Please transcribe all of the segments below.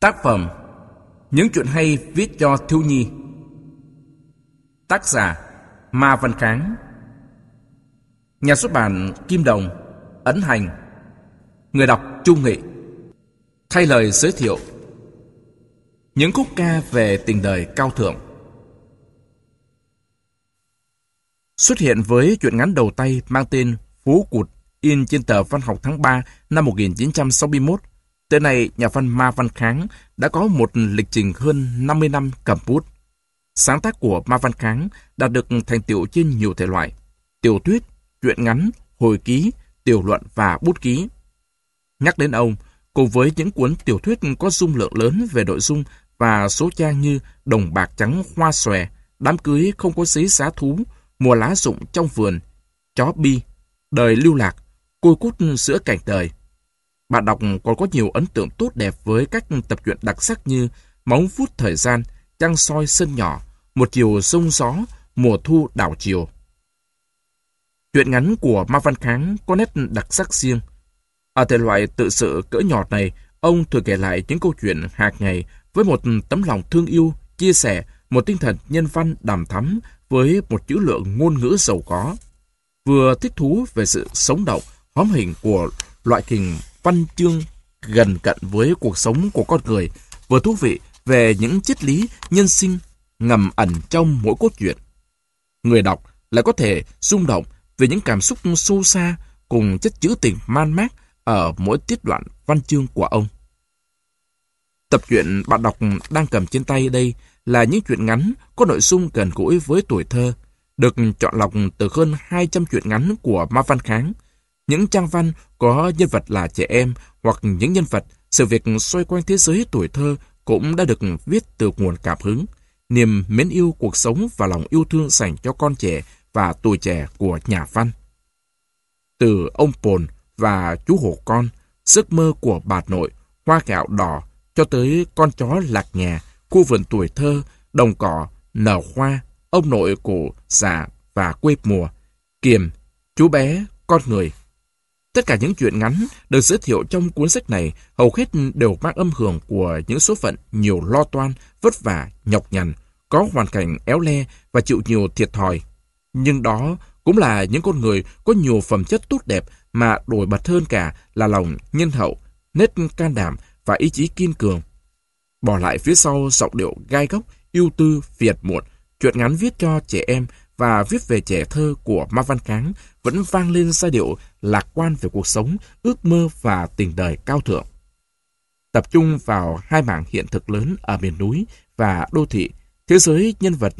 Tác phẩm Những chuyện hay viết cho thiếu nhi. Tác giả Ma Văn Kháng. Nhà xuất bản Kim Đồng, Ấn Hành. Người đọc Trung Nghị Thay lời giới thiệu Những khúc ca về tình đời cao thượng. Xuất hiện với chuyện ngắn đầu tay mang tên Phú Cụt in trên tờ Văn học tháng 3 năm 1961 Tới nay, nhà văn Ma Văn Kháng đã có một lịch trình hơn 50 năm cầm bút. Sáng tác của Ma Văn Kháng đạt được thành tựu trên nhiều thể loại, tiểu thuyết, truyện ngắn, hồi ký, tiểu luận và bút ký. Nhắc đến ông, cùng với những cuốn tiểu thuyết có dung lượng lớn về nội dung và số trang như Đồng bạc trắng hoa xòe, Đám cưới không có Xí Xá thú, Mùa lá rụng trong vườn, Chó bi, Đời lưu lạc, Côi cút sữa cảnh đời, bạn đọc còn có nhiều ấn tượng tốt đẹp với các tập truyện đặc sắc như Móng phút thời gian, Trăng soi sân nhỏ, Một chiều sông gió, Mùa thu đảo chiều. truyện ngắn của Ma Văn Kháng có nét đặc sắc riêng. Ở thể loại tự sự cỡ nhỏ này, ông thường kể lại những câu chuyện hạt ngày với một tấm lòng thương yêu, chia sẻ, một tinh thần nhân văn đàm thắm với một chữ lượng ngôn ngữ giàu có. Vừa thích thú về sự sống động, hóm hình của loại hình văn chương gần cận với cuộc sống của con người, vừa thú vị về những triết lý nhân sinh ngầm ẩn trong mỗi cốt truyện. Người đọc lại có thể rung động về những cảm xúc sâu xa cùng chất chữ tình man mác ở mỗi tiết đoạn văn chương của ông. Tập truyện bạn đọc đang cầm trên tay đây là những truyện ngắn có nội dung gần gũi với tuổi thơ, được chọn lọc từ hơn 200 truyện ngắn của Ma Văn Kháng, những trang văn có nhân vật là trẻ em hoặc những nhân vật, sự việc xoay quanh thế giới tuổi thơ cũng đã được viết từ nguồn cảm hứng, niềm mến yêu cuộc sống và lòng yêu thương dành cho con trẻ và tuổi trẻ của nhà văn. Từ ông Pồn và chú hổ con, giấc mơ của bà nội, hoa gạo đỏ, cho tới con chó lạc nhà, khu vườn tuổi thơ, đồng cỏ, nở hoa, ông nội của già và quê mùa, kiềm, chú bé, con người, Tất cả những chuyện ngắn được giới thiệu trong cuốn sách này hầu hết đều mang âm hưởng của những số phận nhiều lo toan, vất vả, nhọc nhằn, có hoàn cảnh éo le và chịu nhiều thiệt thòi. Nhưng đó cũng là những con người có nhiều phẩm chất tốt đẹp mà đổi bật hơn cả là lòng nhân hậu, nết can đảm và ý chí kiên cường. Bỏ lại phía sau giọng điệu gai góc, yêu tư, phiệt muộn, chuyện ngắn viết cho trẻ em và viết về trẻ thơ của Ma Văn Kháng vẫn vang lên giai điệu lạc quan về cuộc sống, ước mơ và tình đời cao thượng. Tập trung vào hai mảng hiện thực lớn ở miền núi và đô thị, thế giới nhân vật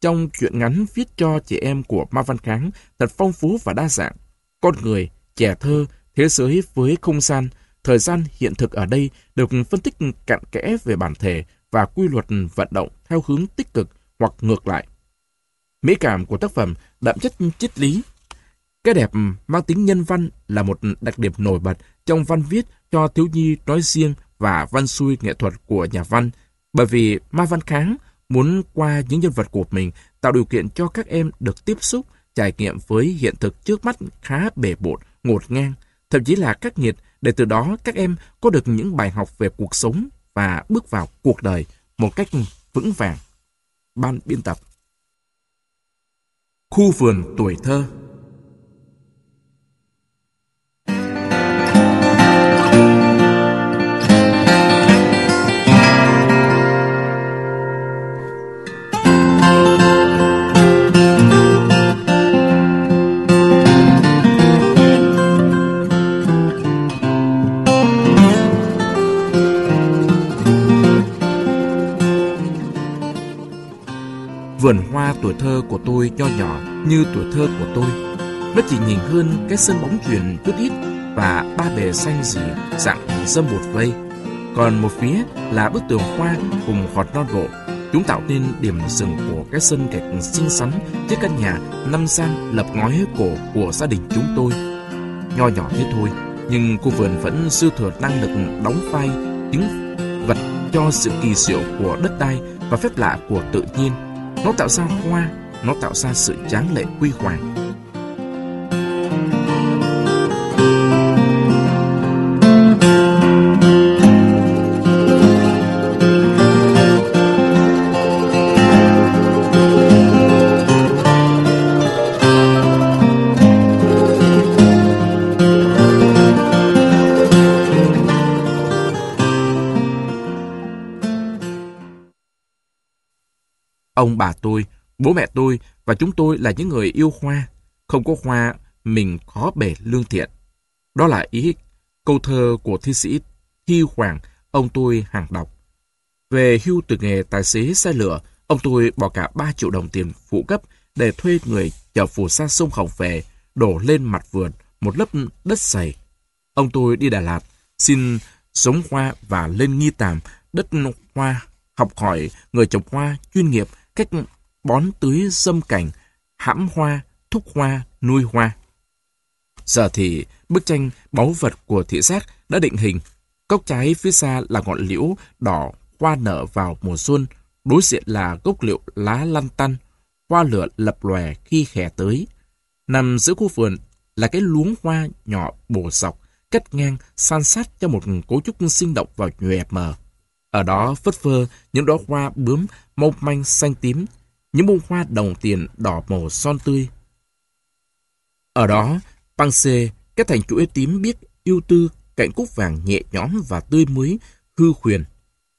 trong truyện ngắn viết cho trẻ em của Ma Văn Kháng thật phong phú và đa dạng. Con người, trẻ thơ, thế giới với không gian, thời gian hiện thực ở đây được phân tích cặn kẽ về bản thể và quy luật vận động theo hướng tích cực hoặc ngược lại. Mỹ cảm của tác phẩm đậm chất triết lý. Cái đẹp mang tính nhân văn là một đặc điểm nổi bật trong văn viết cho thiếu nhi nói riêng và văn xuôi nghệ thuật của nhà văn, bởi vì Ma Văn Kháng muốn qua những nhân vật của mình tạo điều kiện cho các em được tiếp xúc, trải nghiệm với hiện thực trước mắt khá bề bộn, ngột ngang, thậm chí là khắc nghiệt, để từ đó các em có được những bài học về cuộc sống và bước vào cuộc đời một cách vững vàng. Ban biên tập. Khu vườn tuổi thơ. Vườn hoa tuổi thơ của tôi nho nhỏ như tuổi thơ của tôi. Nó chỉ nhìn hơn cái sân bóng chuyền chút ít và ba bề xanh gì dạng dâm bột vây. Còn một phía là bức tường hoa cùng hòn non bộ. Chúng tạo nên điểm dừng của cái sân gạch xinh xắn trước căn nhà năm gian lập ngói cổ của gia đình chúng tôi. Nho nhỏ thế thôi, nhưng khu vườn vẫn dư thừa năng lực đóng vai chứng vật cho sự kỳ diệu của đất đai và phép lạ của tự nhiên nó tạo ra hoa, nó tạo ra sự tráng lệ quy hoàng. Ông bà tôi, bố mẹ tôi và chúng tôi là những người yêu hoa. Không có hoa, mình khó bề lương thiện. Đó là ý câu thơ của thi sĩ Thi Hoàng, ông tôi hàng đọc. Về hưu từ nghề tài xế xe lửa, ông tôi bỏ cả 3 triệu đồng tiền phụ cấp để thuê người chở phù sa sông Hồng về, đổ lên mặt vườn một lớp đất sầy. Ông tôi đi Đà Lạt, xin sống hoa và lên nghi tàm đất hoa, học hỏi người trồng hoa chuyên nghiệp cách bón tưới dâm cảnh, hãm hoa, thúc hoa, nuôi hoa. Giờ thì bức tranh báu vật của thị giác đã định hình. Cốc trái phía xa là ngọn liễu đỏ hoa nở vào mùa xuân, đối diện là gốc liệu lá lăn tăn, hoa lửa lập lòe khi khè tới. Nằm giữa khu vườn là cái luống hoa nhỏ bổ dọc, cắt ngang, san sát cho một cấu trúc sinh động và nhòe mờ. Ở đó phất phơ những đóa hoa bướm mong manh xanh tím, những bông hoa đồng tiền đỏ màu son tươi. Ở đó, băng xê, các thành chuỗi tím biết yêu tư, cạnh cúc vàng nhẹ nhõm và tươi mới, hư khuyền.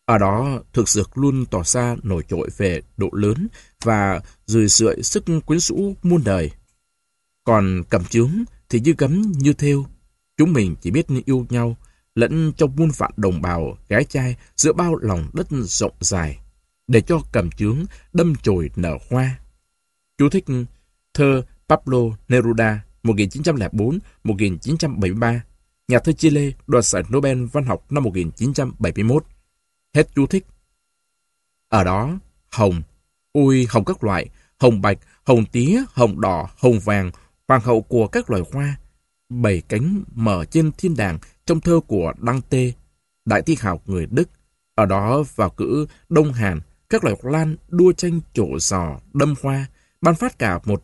Ở đó, thực dược luôn tỏ ra nổi trội về độ lớn và rười rượi sức quyến rũ muôn đời. Còn cầm chướng thì như gấm như thêu. Chúng mình chỉ biết yêu nhau, lẫn trong muôn vạn đồng bào, gái trai giữa bao lòng đất rộng dài, để cho cầm chướng đâm chồi nở hoa. Chú thích thơ Pablo Neruda 1904-1973, nhà thơ Chile đoạt giải Nobel văn học năm 1971. Hết chú thích. Ở đó, hồng, ui hồng các loại, hồng bạch, hồng tía, hồng đỏ, hồng vàng, hoàng hậu của các loài hoa, bảy cánh mở trên thiên đàng trong thơ của Đăng Tê, đại thi hào người Đức. Ở đó vào cữ Đông Hàn, các loài lan đua tranh trổ giò, đâm hoa, ban phát cả một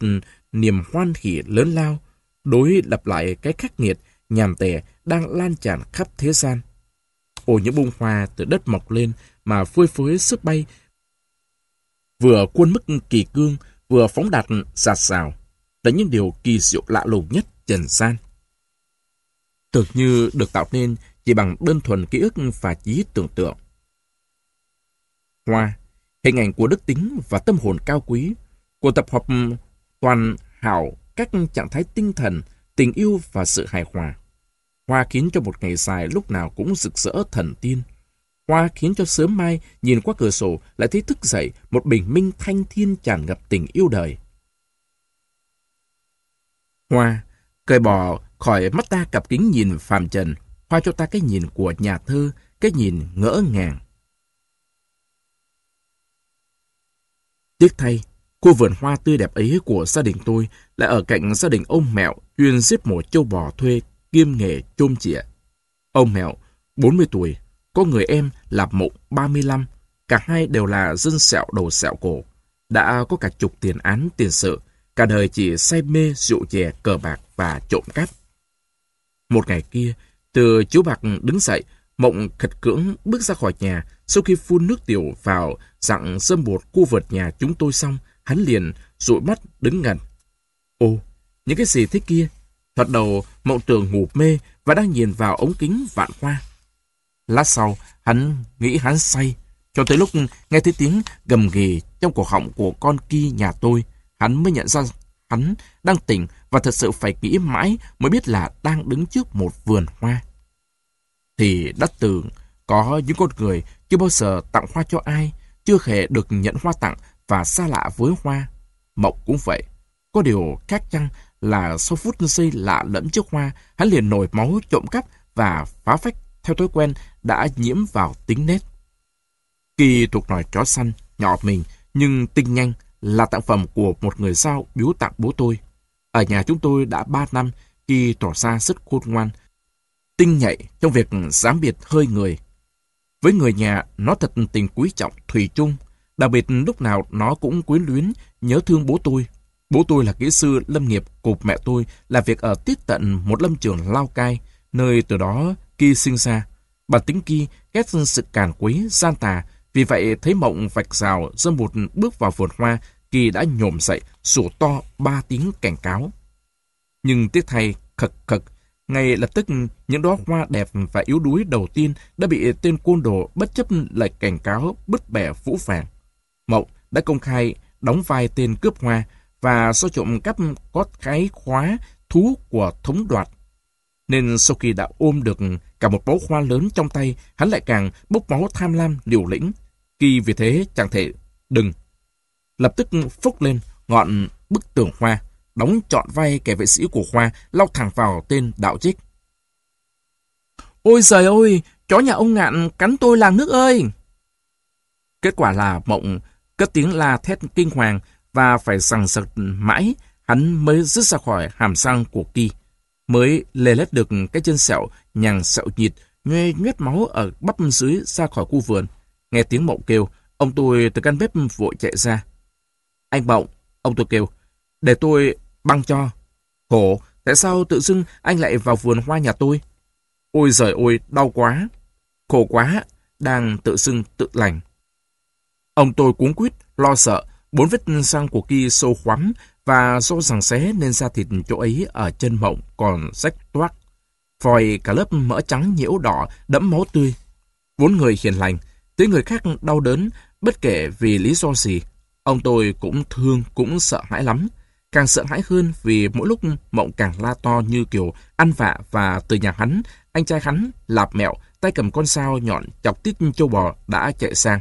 niềm hoan hỷ lớn lao, đối lập lại cái khắc nghiệt, nhàm tẻ đang lan tràn khắp thế gian. Ồ những bông hoa từ đất mọc lên mà phơi phới sức bay, vừa quân mức kỳ cương, vừa phóng đạt sạt sào, là những điều kỳ diệu lạ lùng nhất trần gian. Tưởng như được tạo nên chỉ bằng đơn thuần ký ức và trí tưởng tượng. Hoa, hình ảnh của đức tính và tâm hồn cao quý, của tập hợp toàn hảo các trạng thái tinh thần, tình yêu và sự hài hòa. Hoa khiến cho một ngày dài lúc nào cũng rực rỡ thần tiên. Hoa khiến cho sớm mai nhìn qua cửa sổ lại thấy thức dậy một bình minh thanh thiên tràn ngập tình yêu đời. Hoa, cởi bỏ khỏi mắt ta cặp kính nhìn phàm trần, hoa cho ta cái nhìn của nhà thơ, cái nhìn ngỡ ngàng. Tiếc thay, khu vườn hoa tươi đẹp ấy của gia đình tôi lại ở cạnh gia đình ông Mẹo chuyên giết mổ châu bò thuê kiêm nghề chôm chĩa. Ông Mẹo, 40 tuổi, có người em là Mộng 35, cả hai đều là dân sẹo đầu sẹo cổ, đã có cả chục tiền án tiền sự, cả đời chỉ say mê rượu chè cờ bạc và trộm cắp. Một ngày kia, từ chú bạc đứng dậy, Mộng khật cưỡng bước ra khỏi nhà, sau khi phun nước tiểu vào dặn sâm bột khu vượt nhà chúng tôi xong, hắn liền dụi mắt đứng ngẩn. Ô, những cái gì thế kia? Thật đầu, Mộng tưởng ngủ mê và đang nhìn vào ống kính vạn hoa. Lát sau, hắn nghĩ hắn say, cho tới lúc nghe thấy tiếng gầm ghì trong cổ họng của con kia nhà tôi, hắn mới nhận ra hắn đang tỉnh và thật sự phải nghĩ mãi mới biết là đang đứng trước một vườn hoa. Thì đất tường, có những con người chưa bao giờ tặng hoa cho ai, chưa hề được nhận hoa tặng và xa lạ với hoa. Mộng cũng vậy. Có điều khác chăng là sau phút giây lạ lẫn trước hoa, hắn liền nổi máu trộm cắp và phá phách theo thói quen đã nhiễm vào tính nết. Kỳ thuộc nòi chó săn nhỏ mình, nhưng tinh nhanh, là tặng phẩm của một người sao biếu tặng bố tôi. Ở nhà chúng tôi đã ba năm khi tỏ ra rất khôn ngoan, tinh nhạy trong việc giám biệt hơi người. Với người nhà, nó thật tình quý trọng, thủy chung. Đặc biệt lúc nào nó cũng quyến luyến, nhớ thương bố tôi. Bố tôi là kỹ sư lâm nghiệp cục mẹ tôi là việc ở tiết tận một lâm trường lao cai, nơi từ đó Ki sinh ra. Bản tính Ki ghét sự càn quấy, gian tà, vì vậy thấy mộng vạch rào dâm một bước vào vườn hoa, Kỳ đã nhổm dậy, sủa to ba tiếng cảnh cáo. Nhưng tiếc thay, khật khật, ngay lập tức những đóa hoa đẹp và yếu đuối đầu tiên đã bị tên côn đồ bất chấp lời cảnh cáo bứt bẻ vũ phàng. Mộng đã công khai đóng vai tên cướp hoa và do trộm cắp có cái khóa thú của thống đoạt. Nên sau khi đã ôm được cả một bó hoa lớn trong tay, hắn lại càng bốc máu tham lam liều lĩnh. Kỳ vì thế chẳng thể đừng. Lập tức phúc lên ngọn bức tường hoa, đóng trọn vai kẻ vệ sĩ của Khoa, lao thẳng vào tên đạo trích. Ôi trời ơi, chó nhà ông ngạn cắn tôi làng nước ơi! Kết quả là mộng cất tiếng la thét kinh hoàng và phải sằng sật mãi, hắn mới rứt ra khỏi hàm răng của Kỳ. Mới lê lết được cái chân sẹo, nhằng sẹo nhịt, nhoe nhét máu ở bắp dưới ra khỏi khu vườn. Nghe tiếng mộng kêu, ông tôi từ căn bếp vội chạy ra. Anh Mộng, ông tôi kêu, để tôi băng cho. Khổ, tại sao tự dưng anh lại vào vườn hoa nhà tôi? Ôi giời ôi, đau quá. Khổ quá, đang tự dưng tự lành. Ông tôi cuống quýt, lo sợ, bốn vết răng của kia sâu khoắm và do rằng xé nên da thịt chỗ ấy ở chân mộng còn rách toát. Vòi cả lớp mỡ trắng nhiễu đỏ, đẫm máu tươi. Vốn người hiền lành, tới người khác đau đớn, bất kể vì lý do gì. Ông tôi cũng thương, cũng sợ hãi lắm. Càng sợ hãi hơn vì mỗi lúc mộng càng la to như kiểu ăn vạ và từ nhà hắn, anh trai hắn, lạp mẹo, tay cầm con sao nhọn chọc tít châu bò đã chạy sang.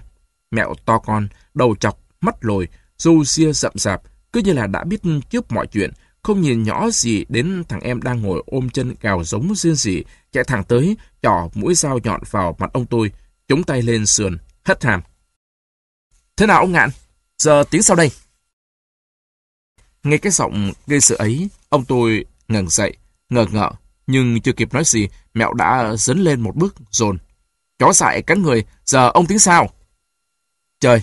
Mẹo to con, đầu chọc, mắt lồi, râu ria rậm rạp, cứ như là đã biết trước mọi chuyện, không nhìn nhỏ gì đến thằng em đang ngồi ôm chân gào giống riêng gì, chạy thẳng tới, trỏ mũi dao nhọn vào mặt ông tôi, chống tay lên sườn, hất hàm. Thế nào ông ngạn? Giờ tiếng sau đây? Nghe cái giọng gây sự ấy, ông tôi ngẩng dậy, ngờ ngợ, nhưng chưa kịp nói gì, mẹo đã dấn lên một bước, dồn. Chó dại cắn người, giờ ông tiếng sao? Trời,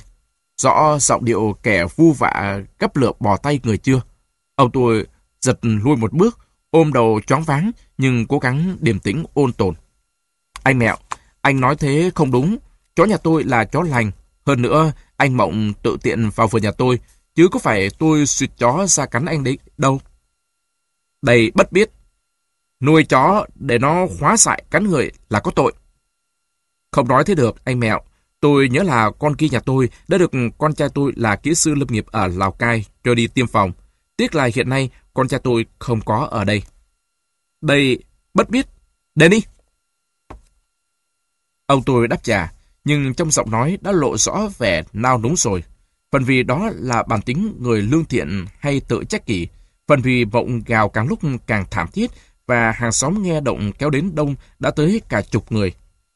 rõ giọng điệu kẻ vu vạ gấp lửa bò tay người chưa? Ông tôi giật lui một bước, ôm đầu choáng váng, nhưng cố gắng điềm tĩnh ôn tồn. Anh mẹo, anh nói thế không đúng. Chó nhà tôi là chó lành. Hơn nữa, anh Mộng tự tiện vào vườn nhà tôi, chứ có phải tôi suyệt chó ra cắn anh đấy đâu. Đây bất biết. Nuôi chó để nó khóa dại cắn người là có tội. Không nói thế được, anh mẹo. Tôi nhớ là con kia nhà tôi đã được con trai tôi là kỹ sư lâm nghiệp ở Lào Cai cho đi tiêm phòng. Tiếc là hiện nay con trai tôi không có ở đây. Đây, bất biết. Đến đi. Ông tôi đáp trả, nhưng trong giọng nói đã lộ rõ vẻ nao núng rồi. Phần vì đó là bản tính người lương thiện hay tự trách kỷ. Phần vì vọng gào càng lúc càng thảm thiết và hàng xóm nghe động kéo đến đông đã tới cả chục người.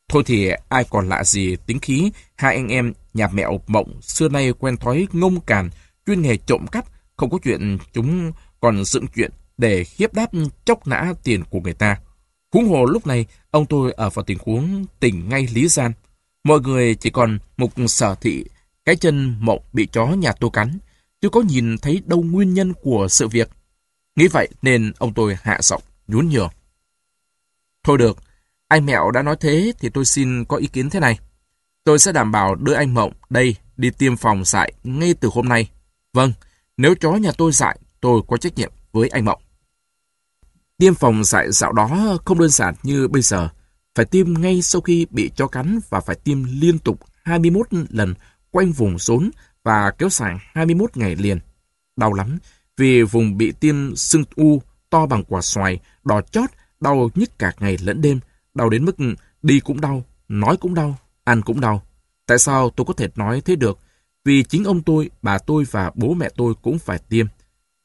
Thôi thì ai còn lạ gì tính khí, hai anh em nhà mẹo mộng xưa nay quen thói ngông càn, chuyên nghề trộm cắp, không có chuyện chúng còn dựng chuyện để hiếp đáp chốc nã tiền của người ta. Huống hồ lúc này, ông tôi ở vào tình huống tỉnh ngay lý gian. Mọi người chỉ còn một sở thị, cái chân mộng bị chó nhà tôi cắn, Tôi có nhìn thấy đâu nguyên nhân của sự việc. Nghĩ vậy nên ông tôi hạ giọng, nhún nhường. Thôi được, anh Mẹo đã nói thế thì tôi xin có ý kiến thế này. Tôi sẽ đảm bảo đưa anh Mộng đây đi tiêm phòng dại ngay từ hôm nay. Vâng, nếu chó nhà tôi dại, tôi có trách nhiệm với anh Mộng. Tiêm phòng dại dạo đó không đơn giản như bây giờ. Phải tiêm ngay sau khi bị chó cắn và phải tiêm liên tục 21 lần quanh vùng rốn và kéo dài 21 ngày liền. Đau lắm, vì vùng bị tiêm sưng u to bằng quả xoài, đỏ chót, đau nhức cả ngày lẫn đêm, đau đến mức đi cũng đau, nói cũng đau, ăn cũng đau. Tại sao tôi có thể nói thế được? Vì chính ông tôi, bà tôi và bố mẹ tôi cũng phải tiêm.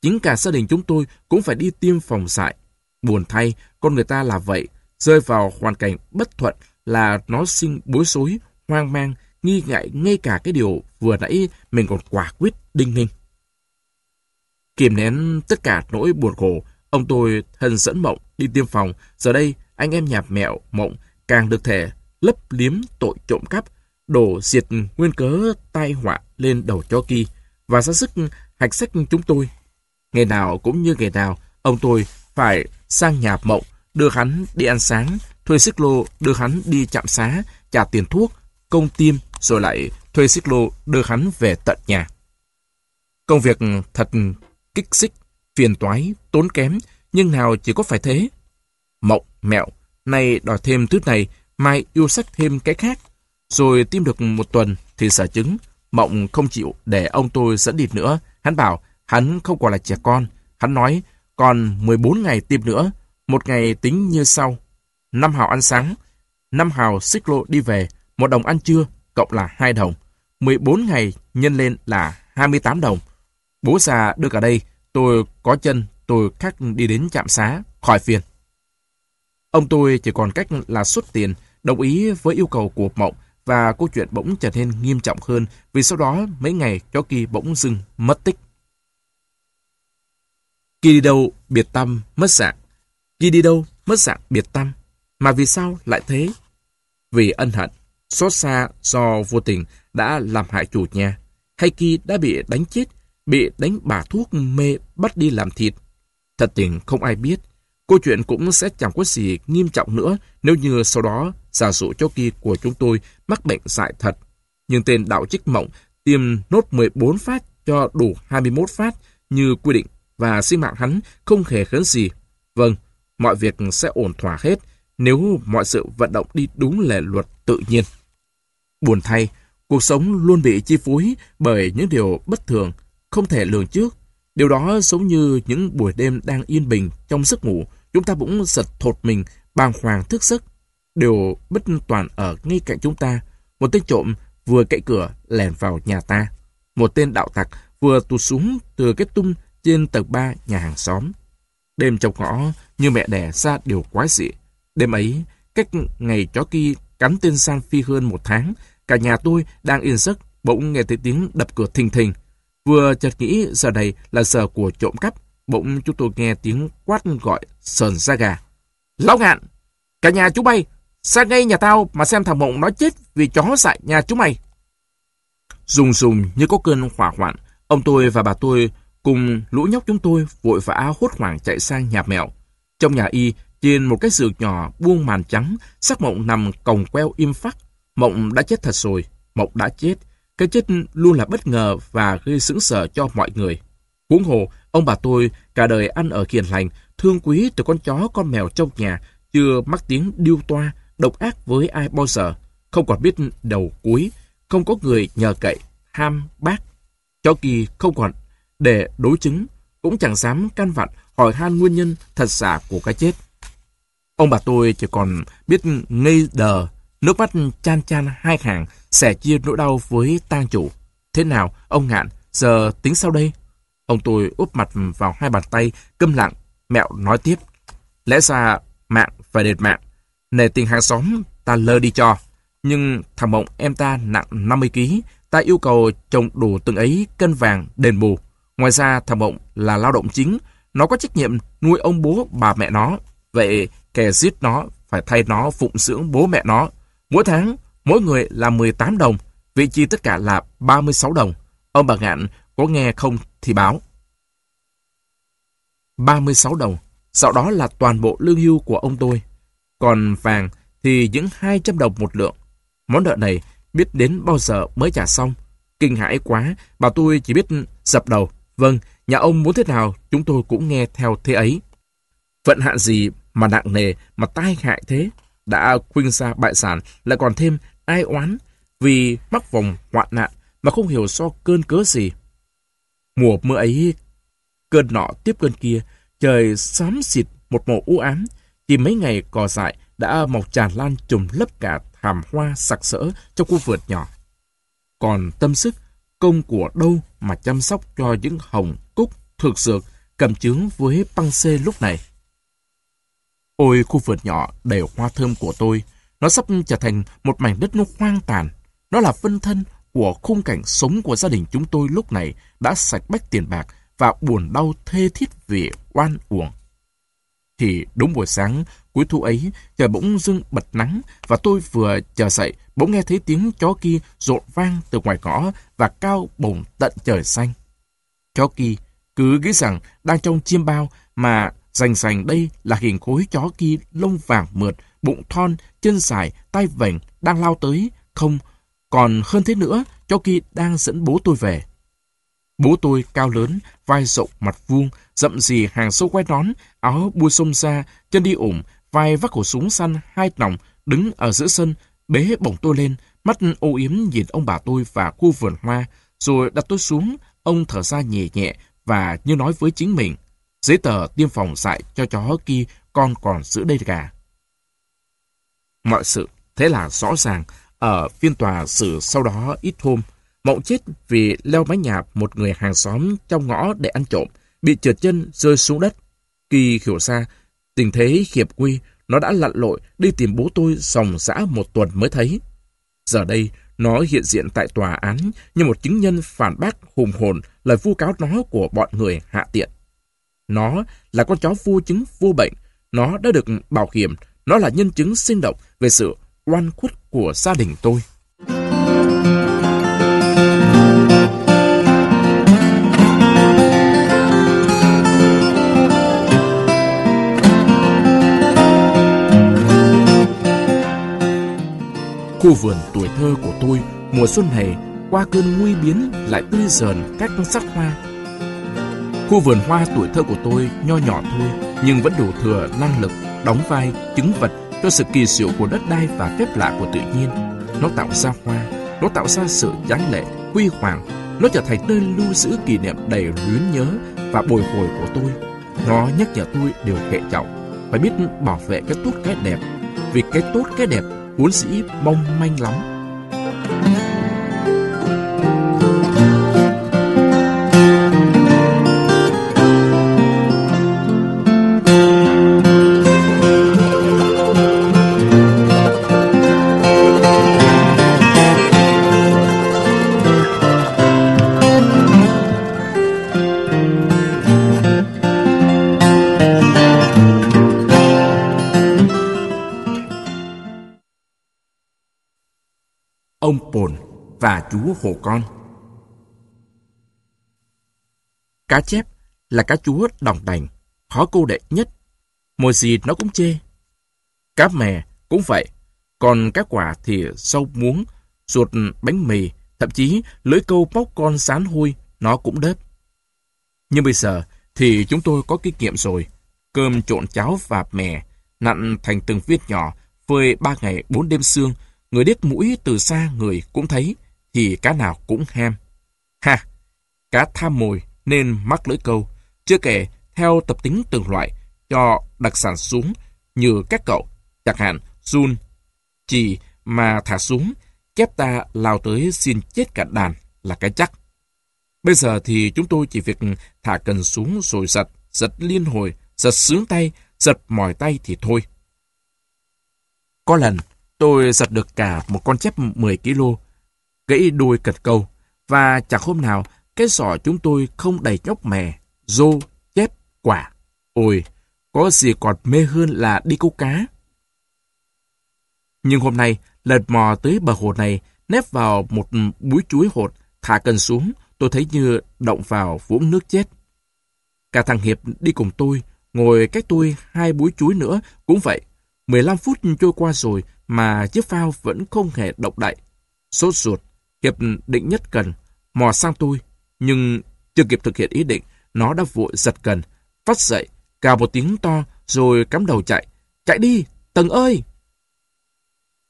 Chính cả gia đình chúng tôi cũng phải đi tiêm phòng dại. Buồn thay, con người ta là vậy, rơi vào hoàn cảnh bất thuận là nó sinh bối rối, hoang mang, nghi ngại ngay cả cái điều vừa nãy mình còn quả quyết đinh ninh. Kiềm nén tất cả nỗi buồn khổ, ông tôi thân dẫn mộng đi tiêm phòng. Giờ đây, anh em nhạp mẹo, mộng càng được thể lấp liếm tội trộm cắp, đổ diệt nguyên cớ tai họa lên đầu cho kỳ và ra sức hạch sách chúng tôi. Ngày nào cũng như ngày nào, ông tôi phải sang nhà mộng, đưa hắn đi ăn sáng, thuê xích lô đưa hắn đi chạm xá, trả tiền thuốc, công tiêm, rồi lại thuê xích lô đưa hắn về tận nhà. Công việc thật kích xích, phiền toái, tốn kém, nhưng nào chỉ có phải thế. Mộng, mẹo, nay đòi thêm thứ này, mai yêu sách thêm cái khác. Rồi tiêm được một tuần thì xả trứng, Mộng không chịu để ông tôi dẫn đi nữa. Hắn bảo hắn không còn là trẻ con. Hắn nói còn 14 ngày tiêm nữa, một ngày tính như sau. Năm hào ăn sáng, năm hào xích lô đi về, một đồng ăn trưa, cộng là hai đồng. 14 ngày nhân lên là 28 đồng. Bố già đưa cả đây, tôi có chân, tôi khắc đi đến trạm xá, khỏi phiền. Ông tôi chỉ còn cách là xuất tiền, đồng ý với yêu cầu của Mộng và câu chuyện bỗng trở nên nghiêm trọng hơn vì sau đó mấy ngày chó kỳ bỗng dưng mất tích. Kỳ đi đâu, biệt tâm, mất dạng. Ghi đi đâu, mất dạng, biệt tâm. Mà vì sao lại thế? Vì ân hận, xót xa do vô tình đã làm hại chủ nhà. Hay khi đã bị đánh chết, bị đánh bà thuốc mê bắt đi làm thịt. Thật tình không ai biết. Câu chuyện cũng sẽ chẳng có gì nghiêm trọng nữa nếu như sau đó giả dụ cho Kỳ của chúng tôi mắc bệnh dại thật. Nhưng tên đạo trích mộng tiêm nốt 14 phát cho đủ 21 phát như quy định và sinh mạng hắn không hề khấn gì. Vâng, mọi việc sẽ ổn thỏa hết nếu mọi sự vận động đi đúng lề luật tự nhiên. Buồn thay, cuộc sống luôn bị chi phối bởi những điều bất thường, không thể lường trước. Điều đó giống như những buổi đêm đang yên bình trong giấc ngủ, chúng ta cũng giật thột mình, bàng hoàng thức giấc. Điều bất toàn ở ngay cạnh chúng ta, một tên trộm vừa cậy cửa lèn vào nhà ta. Một tên đạo tặc vừa tụt xuống từ cái tung trên tầng 3 nhà hàng xóm. Đêm trong ngõ như mẹ đẻ ra điều quái dị. Đêm ấy, cách ngày chó kia cắn tên San Phi hơn một tháng, cả nhà tôi đang yên giấc, bỗng nghe thấy tiếng đập cửa thình thình. Vừa chợt nghĩ giờ này là giờ của trộm cắp, bỗng chúng tôi nghe tiếng quát gọi sờn ra gà. Lão ngạn! Cả nhà chú bay! Ra ngay nhà tao mà xem thằng Mộng nó chết vì chó dại nhà chú mày. Dùng dùng như có cơn hỏa hoạn, ông tôi và bà tôi Cùng lũ nhóc chúng tôi vội vã hốt hoảng chạy sang nhà mẹo. Trong nhà y, trên một cái giường nhỏ buông màn trắng, sắc mộng nằm còng queo im phắc. Mộng đã chết thật rồi, mộng đã chết. Cái chết luôn là bất ngờ và gây sững sờ cho mọi người. Huống hồ, ông bà tôi cả đời ăn ở hiền lành, thương quý từ con chó con mèo trong nhà, chưa mắc tiếng điêu toa, độc ác với ai bao giờ, không còn biết đầu cuối, không có người nhờ cậy, ham bác. Chó kỳ không còn để đối chứng, cũng chẳng dám can vặn hỏi han nguyên nhân thật giả của cái chết. Ông bà tôi chỉ còn biết ngây đờ, nước mắt chan chan hai hàng, sẻ chia nỗi đau với tang chủ. Thế nào, ông ngạn, giờ tính sau đây? Ông tôi úp mặt vào hai bàn tay, câm lặng, mẹo nói tiếp. Lẽ ra mạng phải đệt mạng, nề tình hàng xóm ta lơ đi cho. Nhưng thằng Mộng em ta nặng 50 kg, ta yêu cầu chồng đủ từng ấy cân vàng đền bù. Ngoài ra, thằng Mộng là lao động chính, nó có trách nhiệm nuôi ông bố bà mẹ nó. Vậy kẻ giết nó phải thay nó phụng dưỡng bố mẹ nó. Mỗi tháng, mỗi người là 18 đồng, vị chi tất cả là 36 đồng. Ông bà Ngạn có nghe không thì báo. 36 đồng, sau đó là toàn bộ lương hưu của ông tôi. Còn vàng thì những 200 đồng một lượng. Món nợ này biết đến bao giờ mới trả xong. Kinh hãi quá, bà tôi chỉ biết dập đầu. Vâng, nhà ông muốn thế nào, chúng tôi cũng nghe theo thế ấy. Vận hạn gì mà nặng nề, mà tai hại thế? Đã khuynh ra bại sản, lại còn thêm ai oán vì mắc vòng hoạn nạn mà không hiểu do cơn cớ gì. Mùa mưa ấy, cơn nọ tiếp cơn kia, trời xám xịt một màu u ám, chỉ mấy ngày cò dại đã mọc tràn lan trùm lấp cả thảm hoa sặc sỡ trong khu vườn nhỏ. Còn tâm sức công của đâu mà chăm sóc cho những hồng, cúc, thực dược cầm chướng với băng xê lúc này. Ôi khu vườn nhỏ đầy hoa thơm của tôi, nó sắp trở thành một mảnh đất nước hoang tàn. Nó là phân thân của khung cảnh sống của gia đình chúng tôi lúc này đã sạch bách tiền bạc và buồn đau thê thiết vì oan uổng. Thì đúng buổi sáng, cuối thu ấy, trời bỗng dưng bật nắng và tôi vừa chờ dậy, bỗng nghe thấy tiếng chó kia rộn vang từ ngoài ngõ và cao bổng tận trời xanh. Chó kia cứ nghĩ rằng đang trong chiêm bao mà rành rành đây là hình khối chó kia lông vàng mượt, bụng thon, chân dài, tay vảnh đang lao tới, không. Còn hơn thế nữa, chó kia đang dẫn bố tôi về. Bố tôi cao lớn, vai rộng mặt vuông, rậm rì hàng sâu quay nón, áo bua sông ra, chân đi ủng, vai vác khẩu súng săn hai nòng, đứng ở giữa sân, bế bổng tôi lên, Mắt ô yếm nhìn ông bà tôi và khu vườn hoa, rồi đặt tôi xuống, ông thở ra nhẹ nhẹ và như nói với chính mình. Giấy tờ tiêm phòng dạy cho chó kia con còn giữ đây gà. Mọi sự thế là rõ ràng. Ở phiên tòa xử sau đó ít hôm, Mộng chết vì leo mái nhà một người hàng xóm trong ngõ để ăn trộm, bị trượt chân rơi xuống đất. Kỳ hiểu ra, tình thế hiệp quy, nó đã lặn lội đi tìm bố tôi sòng dã một tuần mới thấy. Giờ đây, nó hiện diện tại tòa án như một chứng nhân phản bác hùng hồn lời vu cáo nó của bọn người hạ tiện. Nó là con chó vô chứng vô bệnh, nó đã được bảo hiểm, nó là nhân chứng sinh động về sự oan khuất của gia đình tôi. Khu vườn tuổi thơ của tôi mùa xuân này qua cơn nguy biến lại tươi dờn các sắc hoa. Khu vườn hoa tuổi thơ của tôi nho nhỏ thôi nhưng vẫn đủ thừa năng lực đóng vai chứng vật cho sự kỳ diệu của đất đai và phép lạ của tự nhiên. Nó tạo ra hoa, nó tạo ra sự tráng lệ, huy hoàng. Nó trở thành nơi lưu giữ kỷ niệm đầy luyến nhớ và bồi hồi của tôi. Nó nhắc nhở tôi điều hệ trọng, phải biết bảo vệ cái tốt cái đẹp. Vì cái tốt cái đẹp vốn dĩ mong manh lắm. Chúa chú Hồ Con. Cá chép là cá chúa đồng đành, khó cô đệ nhất. Mồi gì nó cũng chê. Cá mè cũng vậy, còn cá quả thì sâu muống, ruột bánh mì, thậm chí lưỡi câu bóc con sán hôi, nó cũng đớp. Nhưng bây giờ thì chúng tôi có kinh nghiệm rồi. Cơm trộn cháo và mè, nặn thành từng viên nhỏ, phơi ba ngày bốn đêm xương, Người điếc mũi từ xa người cũng thấy, thì cá nào cũng ham. Ha! Cá tham mồi nên mắc lưỡi câu. Chưa kể, theo tập tính từng loại, cho đặc sản xuống như các cậu, chẳng hạn run, chỉ mà thả xuống, kép ta lao tới xin chết cả đàn là cái chắc. Bây giờ thì chúng tôi chỉ việc thả cần xuống rồi giật, giật liên hồi, giật sướng tay, giật mỏi tay thì thôi. Có lần, Tôi giật được cả một con chép 10 kg, gãy đuôi cật câu, và chẳng hôm nào cái sọ chúng tôi không đầy nhóc mè, rô, chép, quả. Ôi, có gì còn mê hơn là đi câu cá. Nhưng hôm nay, lần mò tới bờ hồ này, nép vào một búi chuối hột, thả cần xuống, tôi thấy như động vào vũng nước chết. Cả thằng Hiệp đi cùng tôi, ngồi cách tôi hai búi chuối nữa, cũng vậy. 15 phút trôi qua rồi, mà chiếc phao vẫn không hề động đậy. Sốt ruột, Hiệp định nhất cần, mò sang tôi, nhưng chưa kịp thực hiện ý định, nó đã vội giật cần, phát dậy, cào một tiếng to rồi cắm đầu chạy. Chạy đi, Tầng ơi!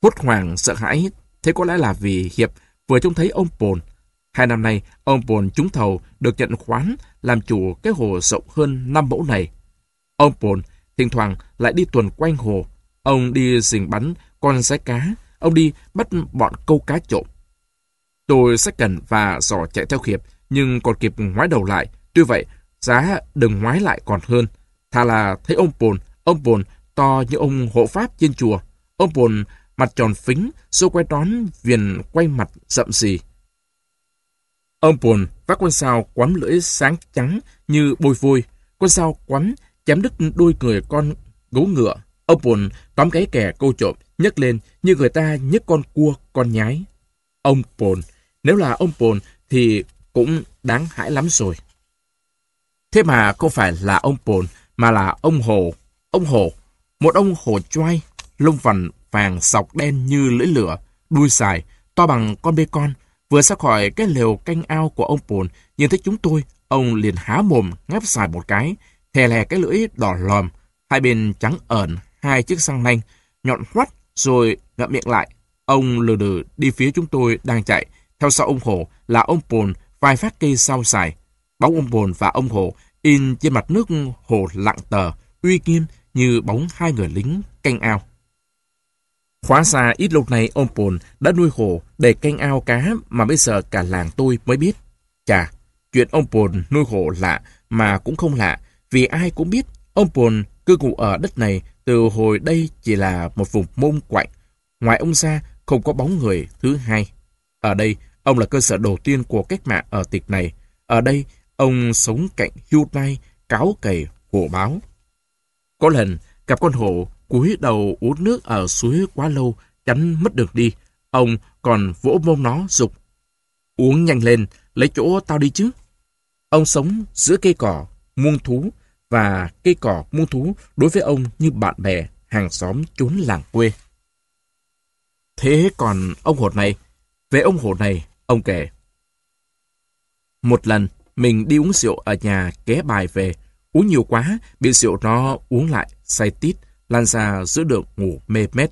Hốt hoàng sợ hãi, thế có lẽ là vì Hiệp vừa trông thấy ông Pồn. Hai năm nay, ông Pồn trúng thầu được nhận khoán làm chủ cái hồ rộng hơn 5 mẫu này. Ông Pồn thỉnh thoảng lại đi tuần quanh hồ. Ông đi rình bắn con rái cá, ông đi bắt bọn câu cá trộm. Tôi sách cần và giỏ chạy theo Khiệp, nhưng còn kịp ngoái đầu lại. Tuy vậy, giá đừng ngoái lại còn hơn. Thà là thấy ông Pồn, ông Pồn to như ông hộ pháp trên chùa. Ông Pồn mặt tròn phính, xô quay đón viền quay mặt rậm rì. Ông Pồn vác con sao quắm lưỡi sáng trắng như bôi vôi. Con sao quắm chém đứt đôi người con gấu ngựa. Ông Pồn tóm cái kẻ câu trộm, nhấc lên như người ta nhấc con cua, con nhái. Ông Pồn, nếu là ông Paul thì cũng đáng hãi lắm rồi. Thế mà không phải là ông Paul mà là ông Hồ. Ông Hồ, một ông Hồ choai, lông vằn vàng sọc đen như lưỡi lửa, đuôi dài, to bằng con bê con. Vừa ra khỏi cái lều canh ao của ông Paul, nhìn thấy chúng tôi, ông liền há mồm ngáp dài một cái, thè lè cái lưỡi đỏ lòm, hai bên trắng ẩn, hai chiếc răng nanh, nhọn hoắt rồi ngậm miệng lại. Ông lừ đừ đi phía chúng tôi đang chạy. Theo sau ông Hồ là ông Pồn vai phát cây sau xài. Bóng ông Pồn và ông Hồ in trên mặt nước hồ lặng tờ, uy nghiêm như bóng hai người lính canh ao. Khóa xa ít lâu này ông Pồn đã nuôi hồ để canh ao cá mà bây giờ cả làng tôi mới biết. Chà, chuyện ông Pồn nuôi hồ lạ mà cũng không lạ, vì ai cũng biết ông Pồn cư ngụ ở đất này từ hồi đây chỉ là một vùng mông quạnh. Ngoài ông ra, không có bóng người thứ hai. Ở đây, ông là cơ sở đầu tiên của cách mạng ở tịch này. Ở đây, ông sống cạnh hưu nai, cáo cầy, hổ báo. Có lần, gặp con hổ cúi đầu uống nước ở suối quá lâu, tránh mất đường đi. Ông còn vỗ mông nó dục Uống nhanh lên, lấy chỗ tao đi chứ. Ông sống giữa cây cỏ, muôn thú, và cây cỏ muôn thú đối với ông như bạn bè, hàng xóm chốn làng quê. Thế còn ông hột này, về ông hồ này, ông kể. Một lần, mình đi uống rượu ở nhà ké bài về, uống nhiều quá, bị rượu nó uống lại, say tít, lan ra giữa đường ngủ mê mết.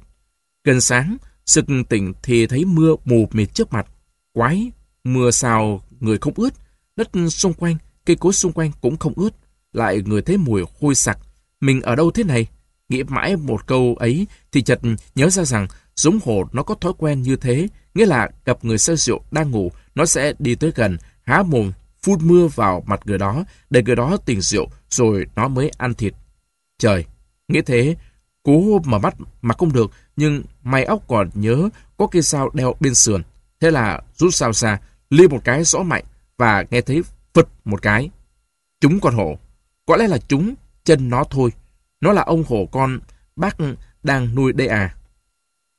Gần sáng, sực tỉnh thì thấy mưa mù mịt trước mặt. Quái, mưa sao người không ướt, đất xung quanh, cây cối xung quanh cũng không ướt, lại người thấy mùi hôi sặc. Mình ở đâu thế này? Nghĩ mãi một câu ấy thì chợt nhớ ra rằng giống hồ nó có thói quen như thế, nghĩa là gặp người say rượu đang ngủ, nó sẽ đi tới gần, há mồm, phun mưa vào mặt người đó, để người đó tỉnh rượu, rồi nó mới ăn thịt. Trời, nghĩ thế, cố mở mắt mà không được, nhưng may óc còn nhớ có cây sao đeo bên sườn. Thế là rút sao ra, li một cái rõ mạnh, và nghe thấy phật một cái. Chúng con hổ. Có lẽ là chúng chân nó thôi. Nó là ông hổ con bác đang nuôi đây à?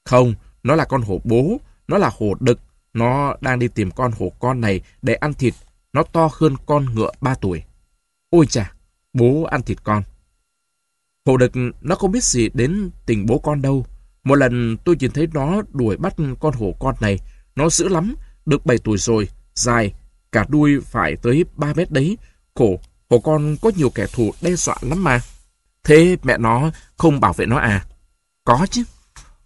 Không, nó là con hổ bố, nó là hổ đực. Nó đang đi tìm con hổ con này để ăn thịt. Nó to hơn con ngựa ba tuổi. Ôi chà, bố ăn thịt con. Hổ đực nó không biết gì đến tình bố con đâu. Một lần tôi nhìn thấy nó đuổi bắt con hổ con này. Nó dữ lắm, được 7 tuổi rồi, dài, cả đuôi phải tới 3 mét đấy. Khổ, hổ con có nhiều kẻ thù đe dọa lắm mà. Thế mẹ nó không bảo vệ nó à? Có chứ.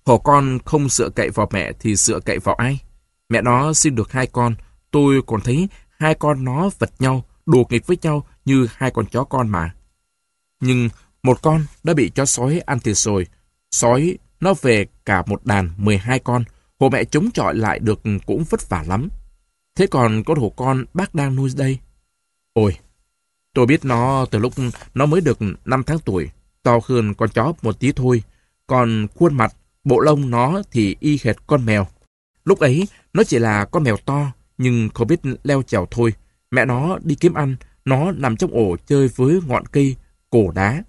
Hổ con không sợ cậy vào mẹ thì sợ cậy vào ai? Mẹ nó sinh được hai con, tôi còn thấy hai con nó vật nhau, đùa nghịch với nhau như hai con chó con mà. Nhưng một con đã bị chó sói ăn thịt rồi. Sói nó về cả một đàn 12 con, hồ mẹ chống chọi lại được cũng vất vả lắm. Thế còn con hổ con bác đang nuôi đây? Ôi, tôi biết nó từ lúc nó mới được 5 tháng tuổi, to hơn con chó một tí thôi. Còn khuôn mặt, bộ lông nó thì y hệt con mèo. Lúc ấy, nó chỉ là con mèo to, nhưng không biết leo trèo thôi. Mẹ nó đi kiếm ăn, nó nằm trong ổ chơi với ngọn cây, cổ đá.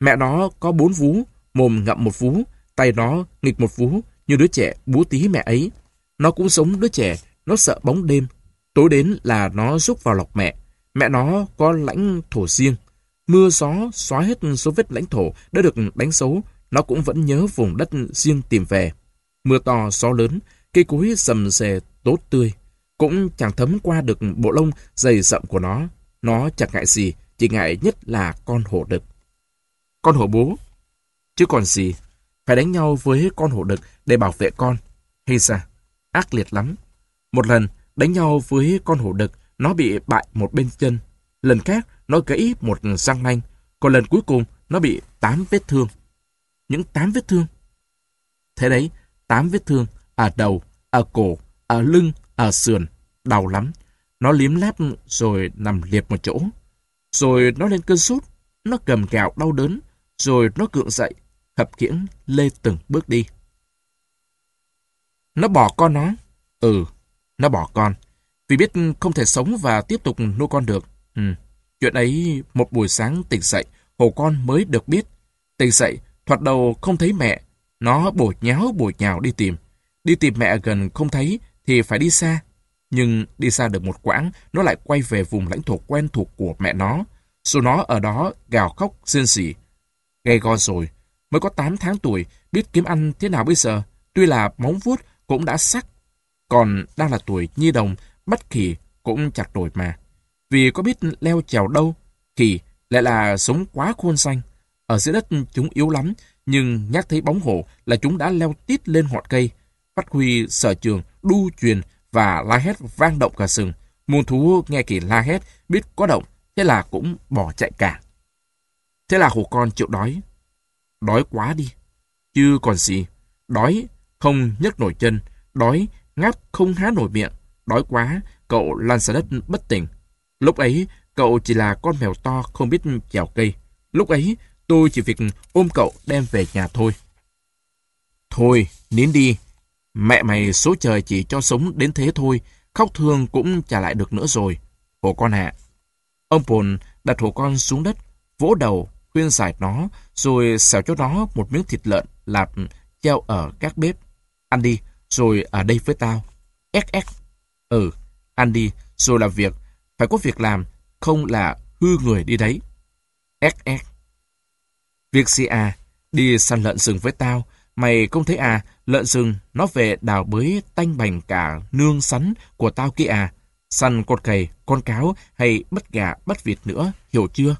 Mẹ nó có bốn vú, mồm ngậm một vú, tay nó nghịch một vú, như đứa trẻ bú tí mẹ ấy. Nó cũng sống đứa trẻ, nó sợ bóng đêm. Tối đến là nó rúc vào lọc mẹ. Mẹ nó có lãnh thổ riêng. Mưa gió xóa hết số vết lãnh thổ đã được đánh dấu, nó cũng vẫn nhớ vùng đất riêng tìm về. Mưa to, gió lớn, cây cối sầm xề tốt tươi. Cũng chẳng thấm qua được bộ lông dày rậm của nó. Nó chẳng ngại gì, chỉ ngại nhất là con hổ đực. Con hổ bố. Chứ còn gì, phải đánh nhau với con hổ đực để bảo vệ con. Hay ra, Ác liệt lắm. Một lần, đánh nhau với con hổ đực, nó bị bại một bên chân. Lần khác, nó gãy một răng nanh. Còn lần cuối cùng, nó bị tám vết thương. Những tám vết thương. Thế đấy, tám vết thương ở đầu, ở cổ, ở lưng, ở sườn. Đau lắm. Nó liếm láp rồi nằm liệt một chỗ. Rồi nó lên cơn sốt. Nó cầm gạo đau đớn. Rồi nó cượng dậy, khập khiễng lê từng bước đi. Nó bỏ con nó. Ừ, nó bỏ con. Vì biết không thể sống và tiếp tục nuôi con được. Ừ. Chuyện ấy một buổi sáng tỉnh dậy, hồ con mới được biết. Tỉnh dậy, thoạt đầu không thấy mẹ. Nó bổ nháo bổ nhào đi tìm. Đi tìm mẹ gần không thấy thì phải đi xa. Nhưng đi xa được một quãng, nó lại quay về vùng lãnh thổ quen thuộc của mẹ nó. Rồi nó ở đó gào khóc, xin xỉ. Gây go rồi, mới có 8 tháng tuổi, biết kiếm ăn thế nào bây giờ. Tuy là móng vuốt cũng đã sắc, còn đang là tuổi nhi đồng, bắt khỉ cũng chặt nổi mà. Vì có biết leo trèo đâu, khỉ lại là sống quá khuôn xanh. Ở dưới đất chúng yếu lắm, nhưng nhắc thấy bóng hổ là chúng đã leo tít lên ngọn cây. phát huy sở trường, đu truyền và la hét vang động cả sừng. Muôn thú nghe kỳ la hét, biết có động, thế là cũng bỏ chạy cả. Thế là hổ con chịu đói. Đói quá đi. Chứ còn gì. Đói, không nhấc nổi chân. Đói, ngáp không há nổi miệng. Đói quá, cậu lăn ra đất bất tỉnh. Lúc ấy, cậu chỉ là con mèo to không biết chèo cây. Lúc ấy, tôi chỉ việc ôm cậu đem về nhà thôi. Thôi, nín đi. Mẹ mày số trời chỉ cho sống đến thế thôi. Khóc thương cũng trả lại được nữa rồi. Hồ con hạ Ông Pồn đặt hồ con xuống đất, vỗ đầu, khuyên giải nó, rồi xẻo cho nó một miếng thịt lợn lạp treo ở các bếp. Ăn đi, rồi ở đây với tao. Ếc ếc. Ừ, ăn đi, rồi làm việc. Phải có việc làm, không là hư người đi đấy. Ếc ếc. Việc gì à? Đi săn lợn rừng với tao. Mày không thấy à, lợn rừng nó về đào bới tanh bành cả nương sắn của tao kia à. Săn con cầy, con cáo hay bắt gà, bắt vịt nữa, hiểu chưa?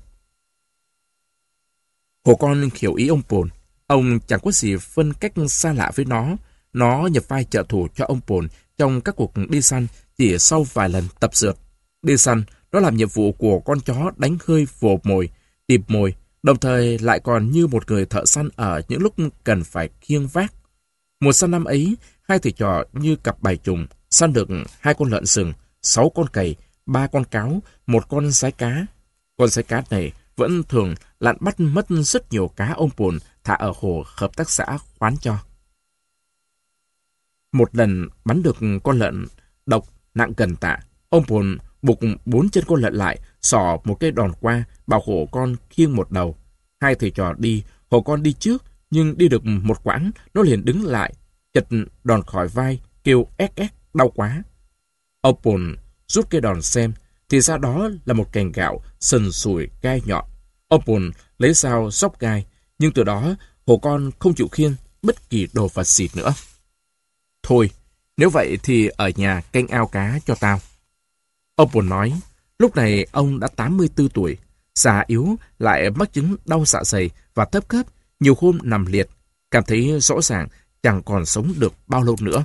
Hồ con hiểu ý ông Pồn. Ông chẳng có gì phân cách xa lạ với nó. Nó nhập vai trợ thủ cho ông Pồn trong các cuộc đi săn chỉ sau vài lần tập dượt. Đi săn, nó làm nhiệm vụ của con chó đánh hơi vồ mồi, tìm mồi, đồng thời lại còn như một người thợ săn ở những lúc cần phải khiêng vác. Một săn năm ấy, hai thầy trò như cặp bài trùng, săn được hai con lợn rừng, sáu con cầy, ba con cáo, một con sái cá. Con sái cá này vẫn thường lặn bắt mất rất nhiều cá ông bùn thả ở hồ hợp tác xã khoán cho. Một lần bắn được con lợn độc nặng gần tạ, ông bùn buộc bốn chân con lợn lại, sỏ một cây đòn qua, bảo hộ con khiêng một đầu. Hai thầy trò đi, hồ con đi trước, nhưng đi được một quãng, nó liền đứng lại, chật đòn khỏi vai, kêu ép ép, đau quá. Ông bồn rút cây đòn xem, thì ra đó là một cành gạo sần sùi gai nhọn. Ông bồn lấy dao sóc gai, nhưng từ đó hồ con không chịu khiêng bất kỳ đồ vật gì nữa. Thôi, nếu vậy thì ở nhà canh ao cá cho tao. Ông buồn nói, lúc này ông đã 84 tuổi, già yếu lại mắc chứng đau dạ dày và thấp khớp, nhiều hôm nằm liệt, cảm thấy rõ ràng chẳng còn sống được bao lâu nữa.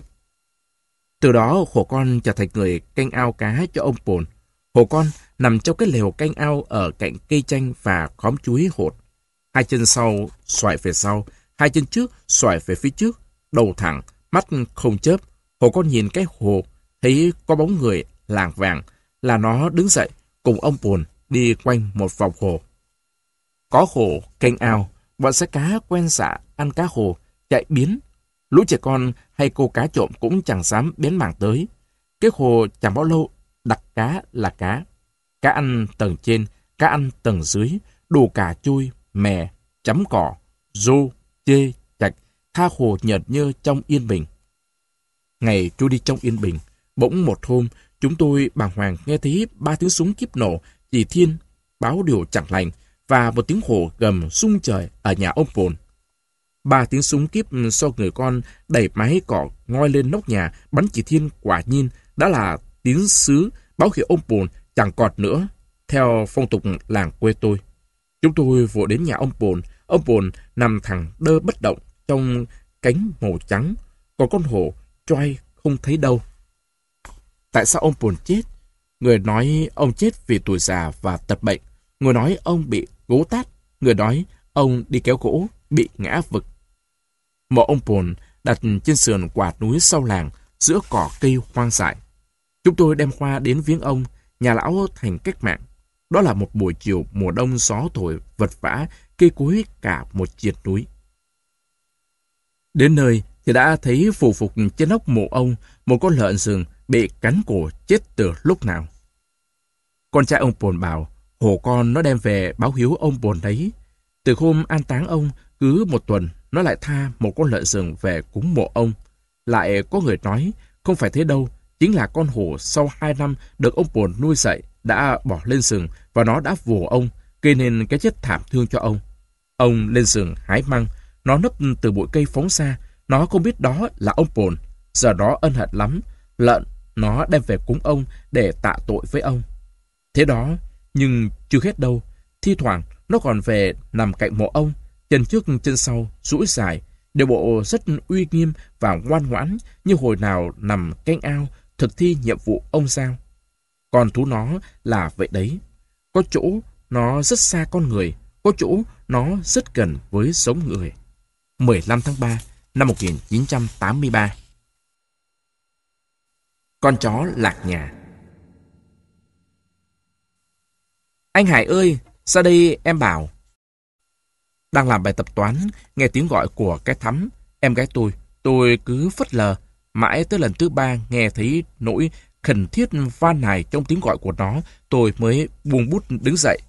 Từ đó hồ con trở thành người canh ao cá cho ông Pồn. Hồ con nằm trong cái lều canh ao ở cạnh cây chanh và khóm chuối hột. Hai chân sau xoài về sau, hai chân trước xoài về phía trước, đầu thẳng, mắt không chớp. Hồ con nhìn cái hồ, thấy có bóng người làng vàng, là nó đứng dậy cùng ông buồn đi quanh một vòng hồ. Có hồ, kênh ao, bọn xe cá quen xạ ăn cá hồ, chạy biến. Lũ trẻ con hay cô cá trộm cũng chẳng dám bén mảng tới. Cái hồ chẳng bao lâu đặt cá là cá. Cá ăn tầng trên, cá ăn tầng dưới, đủ cả chui, mè, chấm cỏ, rô, chê, chạch, tha hồ nhợt nhơ trong yên bình. Ngày trôi đi trong yên bình, bỗng một hôm, chúng tôi bàng hoàng nghe thấy ba tiếng súng kiếp nổ, Dì thiên, báo điều chẳng lành, và một tiếng hổ gầm sung trời ở nhà ông Bồn. Ba tiếng súng kíp do người con đẩy máy cỏ ngoi lên nóc nhà bắn chỉ thiên quả nhiên đã là tiếng sứ báo hiệu ông Bồn chẳng còn nữa, theo phong tục làng quê tôi. Chúng tôi vội đến nhà ông Bồn. ông Bồn nằm thẳng đơ bất động trong cánh màu trắng, còn con hổ choai không thấy đâu. Tại sao ông Bồn chết? Người nói ông chết vì tuổi già và tật bệnh. Người nói ông bị gỗ tát. Người nói ông đi kéo gỗ, bị ngã vực. Mộ ông Pồn đặt trên sườn quả núi sau làng, giữa cỏ cây hoang dại. Chúng tôi đem hoa đến viếng ông, nhà lão thành cách mạng. Đó là một buổi chiều mùa đông gió thổi vật vã, cây cối cả một triệt núi. Đến nơi thì đã thấy phù phục trên nóc mộ ông một con lợn rừng bị cắn cổ chết từ lúc nào. Con trai ông bồn bảo, hồ con nó đem về báo hiếu ông bồn đấy. Từ hôm an táng ông, cứ một tuần, nó lại tha một con lợn rừng về cúng mộ ông. Lại có người nói, không phải thế đâu, chính là con hổ sau hai năm được ông bồn nuôi dạy, đã bỏ lên rừng và nó đã vồ ông, gây nên cái chết thảm thương cho ông. Ông lên rừng hái măng, nó nấp từ bụi cây phóng xa, nó không biết đó là ông bồn giờ đó ân hận lắm, lợn nó đem về cúng ông để tạ tội với ông. Thế đó, nhưng chưa hết đâu. Thi thoảng, nó còn về nằm cạnh mộ ông, chân trước chân sau, rũi dài, đều bộ rất uy nghiêm và ngoan ngoãn như hồi nào nằm canh ao thực thi nhiệm vụ ông sao. Còn thú nó là vậy đấy. Có chỗ nó rất xa con người, có chỗ nó rất gần với sống người. 15 tháng 3 năm 1983 con chó lạc nhà Anh Hải ơi, ra đây em bảo. Đang làm bài tập toán, nghe tiếng gọi của cái thắm, em gái tôi. Tôi cứ phất lờ, mãi tới lần thứ ba nghe thấy nỗi khẩn thiết van nài trong tiếng gọi của nó, tôi mới buông bút đứng dậy.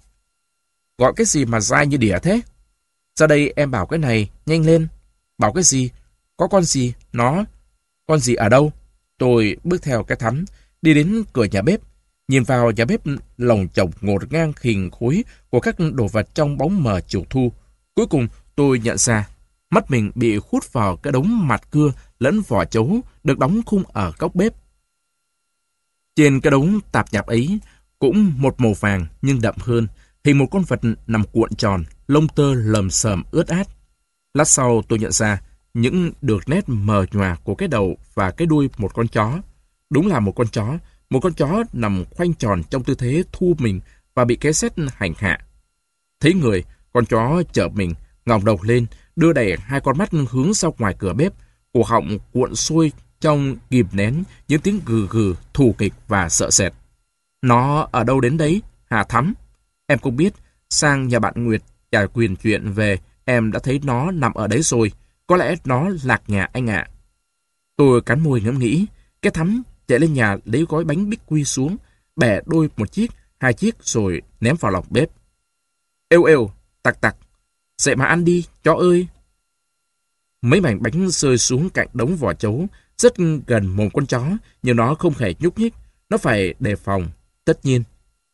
Gọi cái gì mà dai như đỉa thế? Ra đây em bảo cái này, nhanh lên. Bảo cái gì? Có con gì? Nó. Con gì ở đâu? Tôi bước theo cái thắm, đi đến cửa nhà bếp. Nhìn vào nhà bếp lồng chồng ngột ngang khình khối của các đồ vật trong bóng mờ chiều thu. Cuối cùng tôi nhận ra, mắt mình bị hút vào cái đống mặt cưa lẫn vỏ chấu được đóng khung ở góc bếp. Trên cái đống tạp nhạp ấy cũng một màu vàng nhưng đậm hơn, thì một con vật nằm cuộn tròn, lông tơ lầm sờm ướt át. Lát sau tôi nhận ra những được nét mờ nhòa của cái đầu và cái đuôi một con chó. Đúng là một con chó, một con chó nằm khoanh tròn trong tư thế thu mình và bị cái xét hành hạ. Thấy người, con chó chở mình, ngòng đầu lên, đưa đẩy hai con mắt hướng ra ngoài cửa bếp, cổ họng cuộn xuôi trong kìm nén những tiếng gừ gừ, thù kịch và sợ sệt. Nó ở đâu đến đấy? Hà Thắm. Em cũng biết, sang nhà bạn Nguyệt trả quyền chuyện về, em đã thấy nó nằm ở đấy rồi. Có lẽ nó lạc nhà anh ạ. Tôi cắn môi ngẫm nghĩ, cái Thắm chạy lên nhà lấy gói bánh bích quy xuống, bẻ đôi một chiếc, hai chiếc rồi ném vào lòng bếp. Êu êu, tặc tặc, dậy mà ăn đi, chó ơi. Mấy mảnh bánh rơi xuống cạnh đống vỏ chấu, rất gần mồm con chó, nhưng nó không hề nhúc nhích, nó phải đề phòng, tất nhiên.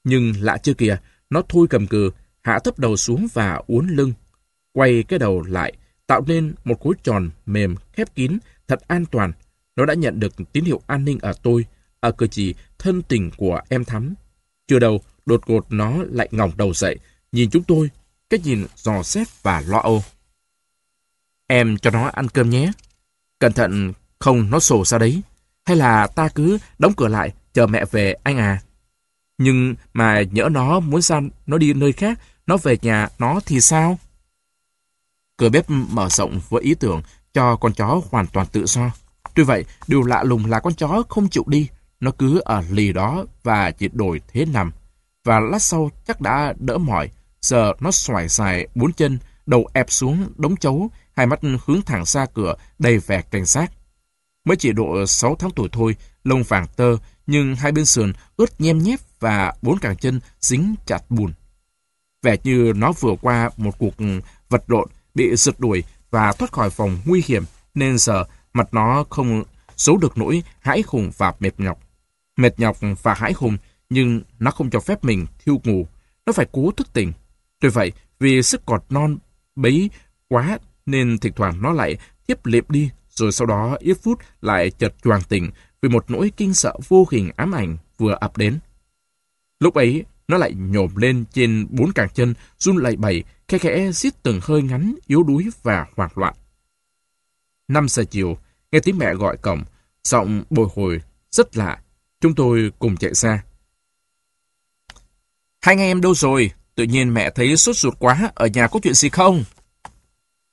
Nhưng lạ chưa kìa, nó thôi cầm cừ, hạ thấp đầu xuống và uốn lưng. Quay cái đầu lại, tạo nên một khối tròn mềm, khép kín, thật an toàn, nó đã nhận được tín hiệu an ninh ở tôi, ở cử chỉ thân tình của em Thắm. Chưa đâu, đột ngột nó lại ngỏng đầu dậy, nhìn chúng tôi, cái nhìn dò xét và lo âu. Em cho nó ăn cơm nhé. Cẩn thận không nó sổ ra đấy. Hay là ta cứ đóng cửa lại, chờ mẹ về anh à. Nhưng mà nhỡ nó muốn ra nó đi nơi khác, nó về nhà nó thì sao? Cửa bếp mở rộng với ý tưởng cho con chó hoàn toàn tự do. Tuy vậy, điều lạ lùng là con chó không chịu đi. Nó cứ ở lì đó và chỉ đổi thế nằm. Và lát sau chắc đã đỡ mỏi. Giờ nó xoài dài bốn chân, đầu ép xuống đống chấu, hai mắt hướng thẳng ra cửa, đầy vẻ cảnh giác. Mới chỉ độ 6 tháng tuổi thôi, lông vàng tơ, nhưng hai bên sườn ướt nhem nhép và bốn càng chân dính chặt bùn. Vẻ như nó vừa qua một cuộc vật lộn, bị rượt đuổi và thoát khỏi phòng nguy hiểm, nên giờ Mặt nó không giấu được nỗi hãi hùng và mệt nhọc. Mệt nhọc và hãi hùng, nhưng nó không cho phép mình thiêu ngủ. Nó phải cố thức tỉnh. Tuy vậy, vì sức cọt non bấy quá nên thỉnh thoảng nó lại tiếp liệm đi, rồi sau đó ít phút lại chợt choàng tỉnh vì một nỗi kinh sợ vô hình ám ảnh vừa ập đến. Lúc ấy, nó lại nhổm lên trên bốn càng chân, run lẩy bẩy, khe khẽ xiết từng hơi ngắn, yếu đuối và hoảng loạn. năm giờ chiều, Nghe tiếng mẹ gọi cổng, giọng bồi hồi, rất lạ. Chúng tôi cùng chạy ra. Hai anh em đâu rồi? Tự nhiên mẹ thấy sốt ruột quá, ở nhà có chuyện gì không?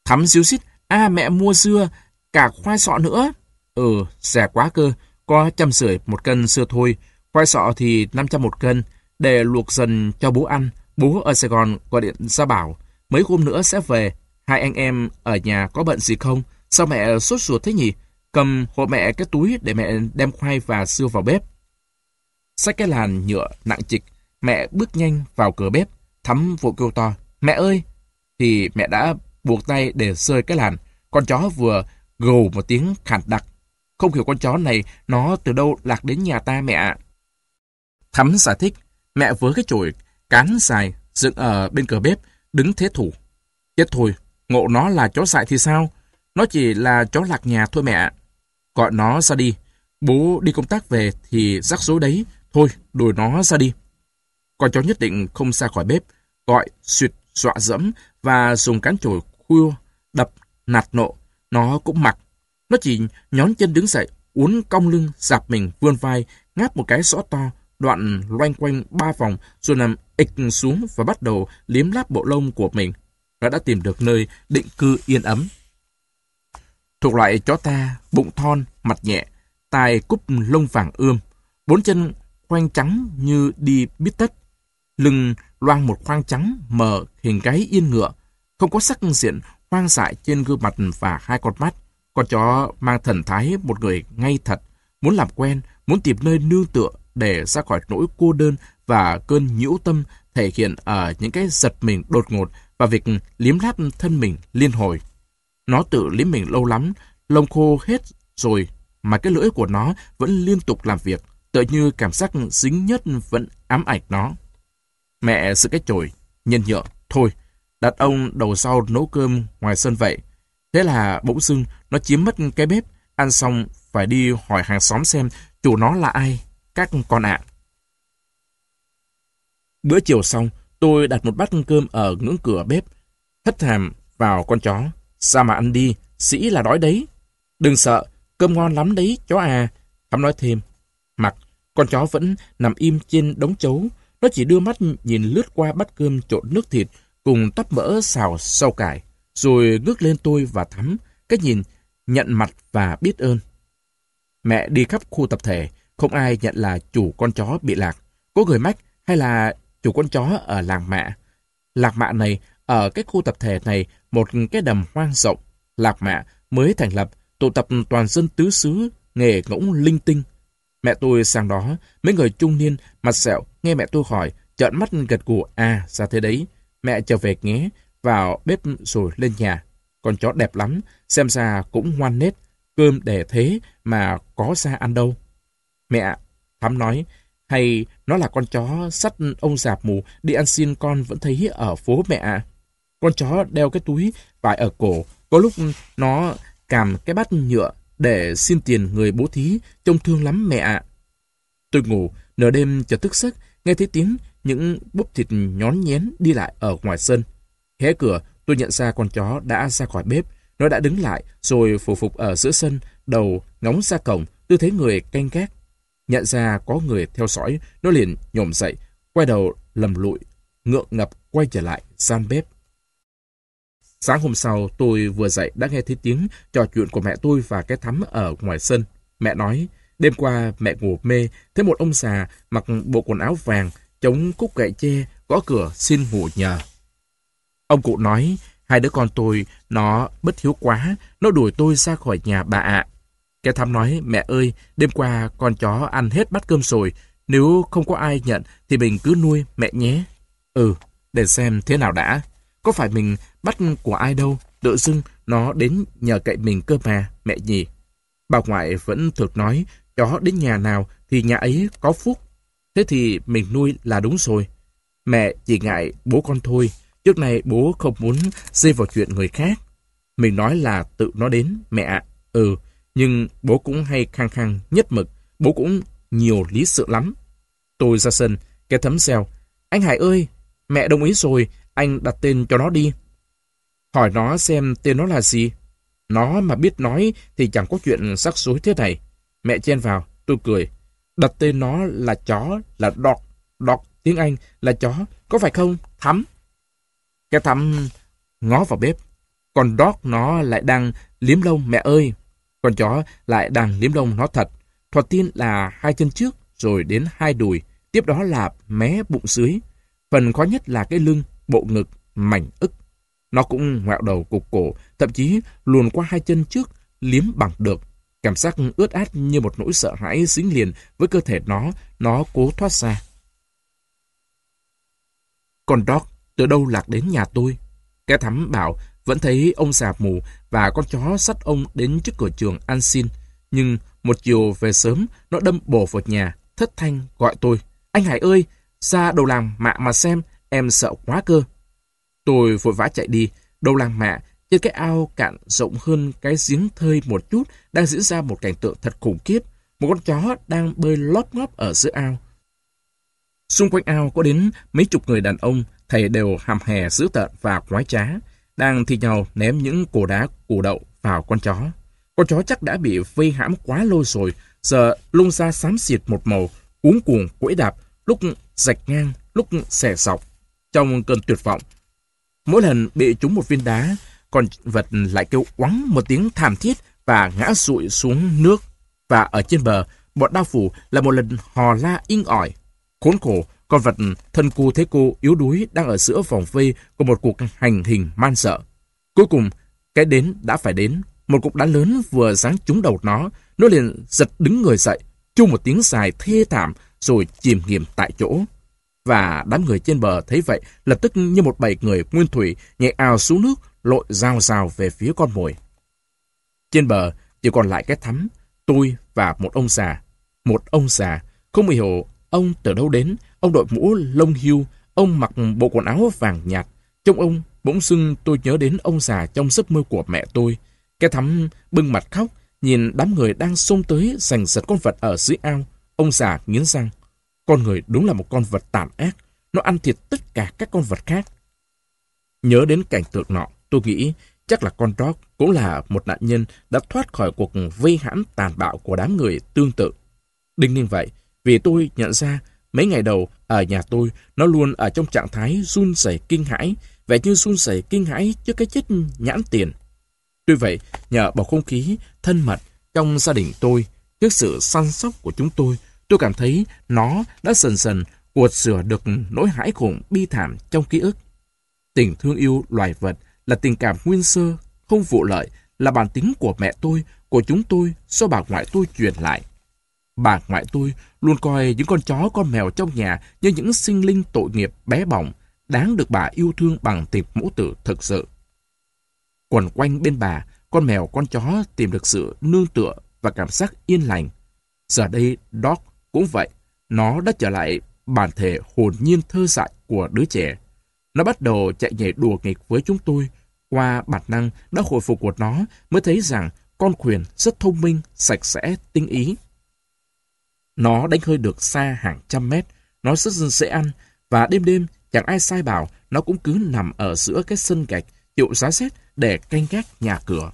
Thắm xíu xít, à mẹ mua dưa, cả khoai sọ nữa. Ừ, rẻ quá cơ, có trăm rưỡi một cân dưa thôi, khoai sọ thì 500 một cân, để luộc dần cho bố ăn. Bố ở Sài Gòn gọi điện ra bảo, mấy hôm nữa sẽ về, hai anh em ở nhà có bận gì không? Sao mẹ sốt ruột thế nhỉ? cầm hộ mẹ cái túi để mẹ đem khoai và xưa vào bếp. Xách cái làn nhựa nặng trịch, mẹ bước nhanh vào cửa bếp, thắm vội kêu to, mẹ ơi! Thì mẹ đã buộc tay để rơi cái làn, con chó vừa gầu một tiếng khản đặc. Không hiểu con chó này nó từ đâu lạc đến nhà ta mẹ ạ. Thắm giải thích, mẹ với cái chổi cán dài dựng ở bên cửa bếp, đứng thế thủ. Chết thôi, ngộ nó là chó dại thì sao? Nó chỉ là chó lạc nhà thôi mẹ. Gọi nó ra đi. Bố đi công tác về thì rắc rối đấy. Thôi, đuổi nó ra đi. Con chó nhất định không ra khỏi bếp. Gọi, suyệt, dọa dẫm và dùng cán chổi khua, đập, nạt nộ. nó cũng mặc. Nó chỉ nhón chân đứng dậy, uốn cong lưng, dạp mình, vươn vai, ngáp một cái rõ to, đoạn loanh quanh ba vòng, rồi nằm ịch xuống và bắt đầu liếm láp bộ lông của mình. Nó đã tìm được nơi định cư yên ấm. Thuộc loại chó ta, bụng thon, mặt nhẹ, tai cúp lông vàng ươm, bốn chân khoanh trắng như đi bít tất, lưng loang một khoang trắng mờ hình gáy yên ngựa, không có sắc diện hoang dại trên gương mặt và hai con mắt. Con chó mang thần thái một người ngay thật, muốn làm quen, muốn tìm nơi nương tựa để ra khỏi nỗi cô đơn và cơn nhiễu tâm thể hiện ở những cái giật mình đột ngột và việc liếm láp thân mình liên hồi. Nó tự liếm mình lâu lắm, lông khô hết rồi mà cái lưỡi của nó vẫn liên tục làm việc, tựa như cảm giác dính nhất vẫn ám ảnh nó. Mẹ sự cái chổi, nhân nhượng, thôi, đặt ông đầu sau nấu cơm ngoài sân vậy. Thế là bỗng dưng nó chiếm mất cái bếp, ăn xong phải đi hỏi hàng xóm xem chủ nó là ai, các con ạ. Bữa chiều xong, tôi đặt một bát cơm ở ngưỡng cửa bếp, hất hàm vào con chó. Sao mà ăn đi, sĩ là đói đấy. Đừng sợ, cơm ngon lắm đấy, chó à. Thắm nói thêm. Mặt, con chó vẫn nằm im trên đống chấu. Nó chỉ đưa mắt nhìn lướt qua bát cơm trộn nước thịt cùng tắp mỡ xào rau cải. Rồi ngước lên tôi và Thắm, cái nhìn nhận mặt và biết ơn. Mẹ đi khắp khu tập thể, không ai nhận là chủ con chó bị lạc. Có người mách hay là chủ con chó ở làng mạ. Lạc mạ này, ở cái khu tập thể này, một cái đầm hoang rộng. Lạc mạ mới thành lập, tụ tập toàn dân tứ xứ, nghề ngỗng linh tinh. Mẹ tôi sang đó, mấy người trung niên, mặt sẹo, nghe mẹ tôi hỏi, trợn mắt gật gù à, ra thế đấy. Mẹ trở về nghé, vào bếp rồi lên nhà. Con chó đẹp lắm, xem ra cũng ngoan nết, cơm để thế mà có ra ăn đâu. Mẹ, Thắm nói, hay nó là con chó sắt ông giạp mù đi ăn xin con vẫn thấy ở phố mẹ ạ. Con chó đeo cái túi vải ở cổ, có lúc nó cầm cái bát nhựa để xin tiền người bố thí, trông thương lắm mẹ ạ. Tôi ngủ, nửa đêm chợt thức giấc, nghe thấy tiếng những búp thịt nhón nhén đi lại ở ngoài sân. Hé cửa, tôi nhận ra con chó đã ra khỏi bếp. Nó đã đứng lại, rồi phủ phục ở giữa sân, đầu ngóng ra cổng, tư thế người canh gác. Nhận ra có người theo dõi, nó liền nhổm dậy, quay đầu lầm lụi, ngượng ngập quay trở lại gian bếp. Sáng hôm sau, tôi vừa dậy đã nghe thấy tiếng trò chuyện của mẹ tôi và cái thắm ở ngoài sân. Mẹ nói, đêm qua mẹ ngủ mê, thấy một ông già mặc bộ quần áo vàng, chống cúc gậy tre, gõ cửa xin ngủ nhờ. Ông cụ nói, hai đứa con tôi, nó bất hiếu quá, nó đuổi tôi ra khỏi nhà bà ạ. Cái thắm nói, mẹ ơi, đêm qua con chó ăn hết bát cơm rồi, nếu không có ai nhận thì mình cứ nuôi mẹ nhé. Ừ, để xem thế nào đã. Có phải mình bắt của ai đâu, tự dưng nó đến nhờ cậy mình cơ mà, mẹ nhỉ. Bà ngoại vẫn thực nói, chó đến nhà nào thì nhà ấy có phúc. Thế thì mình nuôi là đúng rồi. Mẹ chỉ ngại bố con thôi, trước nay bố không muốn dây vào chuyện người khác. Mình nói là tự nó đến, mẹ ạ. Ừ, nhưng bố cũng hay khăng khăng, nhất mực, bố cũng nhiều lý sự lắm. Tôi ra sân, cái thấm xèo. Anh Hải ơi, mẹ đồng ý rồi, anh đặt tên cho nó đi. Hỏi nó xem tên nó là gì. Nó mà biết nói thì chẳng có chuyện rắc rối thế này. Mẹ chen vào, tôi cười. Đặt tên nó là chó, là dog. Dog tiếng Anh là chó, có phải không? Thắm. Cái thắm ngó vào bếp. Còn dog nó lại đang liếm lông mẹ ơi. Con chó lại đang liếm lông nó thật. Thoạt tiên là hai chân trước, rồi đến hai đùi. Tiếp đó là mé bụng dưới. Phần khó nhất là cái lưng, bộ ngực, mảnh ức. Nó cũng ngoẹo đầu cục cổ, thậm chí luồn qua hai chân trước, liếm bằng được. Cảm giác ướt át như một nỗi sợ hãi dính liền với cơ thể nó, nó cố thoát ra. Con dog từ đâu lạc đến nhà tôi? Cái thắm bảo vẫn thấy ông già mù và con chó sắt ông đến trước cửa trường ăn xin. Nhưng một chiều về sớm, nó đâm bổ vào nhà, thất thanh gọi tôi. Anh Hải ơi, ra đầu làng mạ mà xem, em sợ quá cơ. Tôi vội vã chạy đi, đầu làng mạ, trên cái ao cạn rộng hơn cái giếng thơi một chút, đang diễn ra một cảnh tượng thật khủng khiếp. Một con chó đang bơi lóp ngóp ở giữa ao. Xung quanh ao có đến mấy chục người đàn ông, thầy đều hàm hè dữ tợn và quái trá, đang thi nhau ném những củ đá, củ đậu vào con chó. Con chó chắc đã bị vây hãm quá lâu rồi, giờ lung ra xám xịt một màu, cuốn cuồng quẫy đạp, lúc rạch ngang, lúc xẻ sọc. Trong cơn tuyệt vọng, mỗi lần bị trúng một viên đá, con vật lại kêu oắng một tiếng thảm thiết và ngã sụi xuống nước. Và ở trên bờ, bọn đao phủ là một lần hò la inh ỏi. Khốn khổ, con vật thân cu thế cô yếu đuối đang ở giữa vòng vây của một cuộc hành hình man sợ. Cuối cùng, cái đến đã phải đến. Một cục đá lớn vừa giáng trúng đầu nó, nó liền giật đứng người dậy, chu một tiếng dài thê thảm rồi chìm nghiệm tại chỗ. Và đám người trên bờ thấy vậy, lập tức như một bầy người nguyên thủy nhảy ào xuống nước, lội rào rào về phía con mồi. Trên bờ chỉ còn lại cái thắm, tôi và một ông già. Một ông già, không hiểu ông từ đâu đến, ông đội mũ lông hưu, ông mặc bộ quần áo vàng nhạt. Trong ông, bỗng dưng tôi nhớ đến ông già trong giấc mơ của mẹ tôi. Cái thắm bưng mặt khóc, nhìn đám người đang xông tới giành giật con vật ở dưới ao. Ông già nghiến răng. Con người đúng là một con vật tàn ác. Nó ăn thịt tất cả các con vật khác. Nhớ đến cảnh tượng nọ, tôi nghĩ chắc là con Rock cũng là một nạn nhân đã thoát khỏi cuộc vây hãm tàn bạo của đám người tương tự. Đinh ninh vậy, vì tôi nhận ra mấy ngày đầu ở nhà tôi nó luôn ở trong trạng thái run rẩy kinh hãi, vẻ như run rẩy kinh hãi trước cái chết nhãn tiền. Tuy vậy, nhờ bầu không khí thân mật trong gia đình tôi, trước sự săn sóc của chúng tôi, tôi cảm thấy nó đã dần dần cuột sửa được nỗi hãi khủng bi thảm trong ký ức. Tình thương yêu loài vật là tình cảm nguyên sơ, không vụ lợi, là bản tính của mẹ tôi, của chúng tôi do bà ngoại tôi truyền lại. Bà ngoại tôi luôn coi những con chó con mèo trong nhà như những sinh linh tội nghiệp bé bỏng, đáng được bà yêu thương bằng tình mẫu tử thực sự. Quần quanh bên bà, con mèo con chó tìm được sự nương tựa và cảm giác yên lành. Giờ đây, Dog cũng vậy. Nó đã trở lại bản thể hồn nhiên thơ dại của đứa trẻ. Nó bắt đầu chạy nhảy đùa nghịch với chúng tôi. Qua bản năng đã hồi phục của nó mới thấy rằng con quyền rất thông minh, sạch sẽ, tinh ý. Nó đánh hơi được xa hàng trăm mét, nó rất dễ ăn, và đêm đêm chẳng ai sai bảo nó cũng cứ nằm ở giữa cái sân gạch chịu giá rét để canh gác nhà cửa.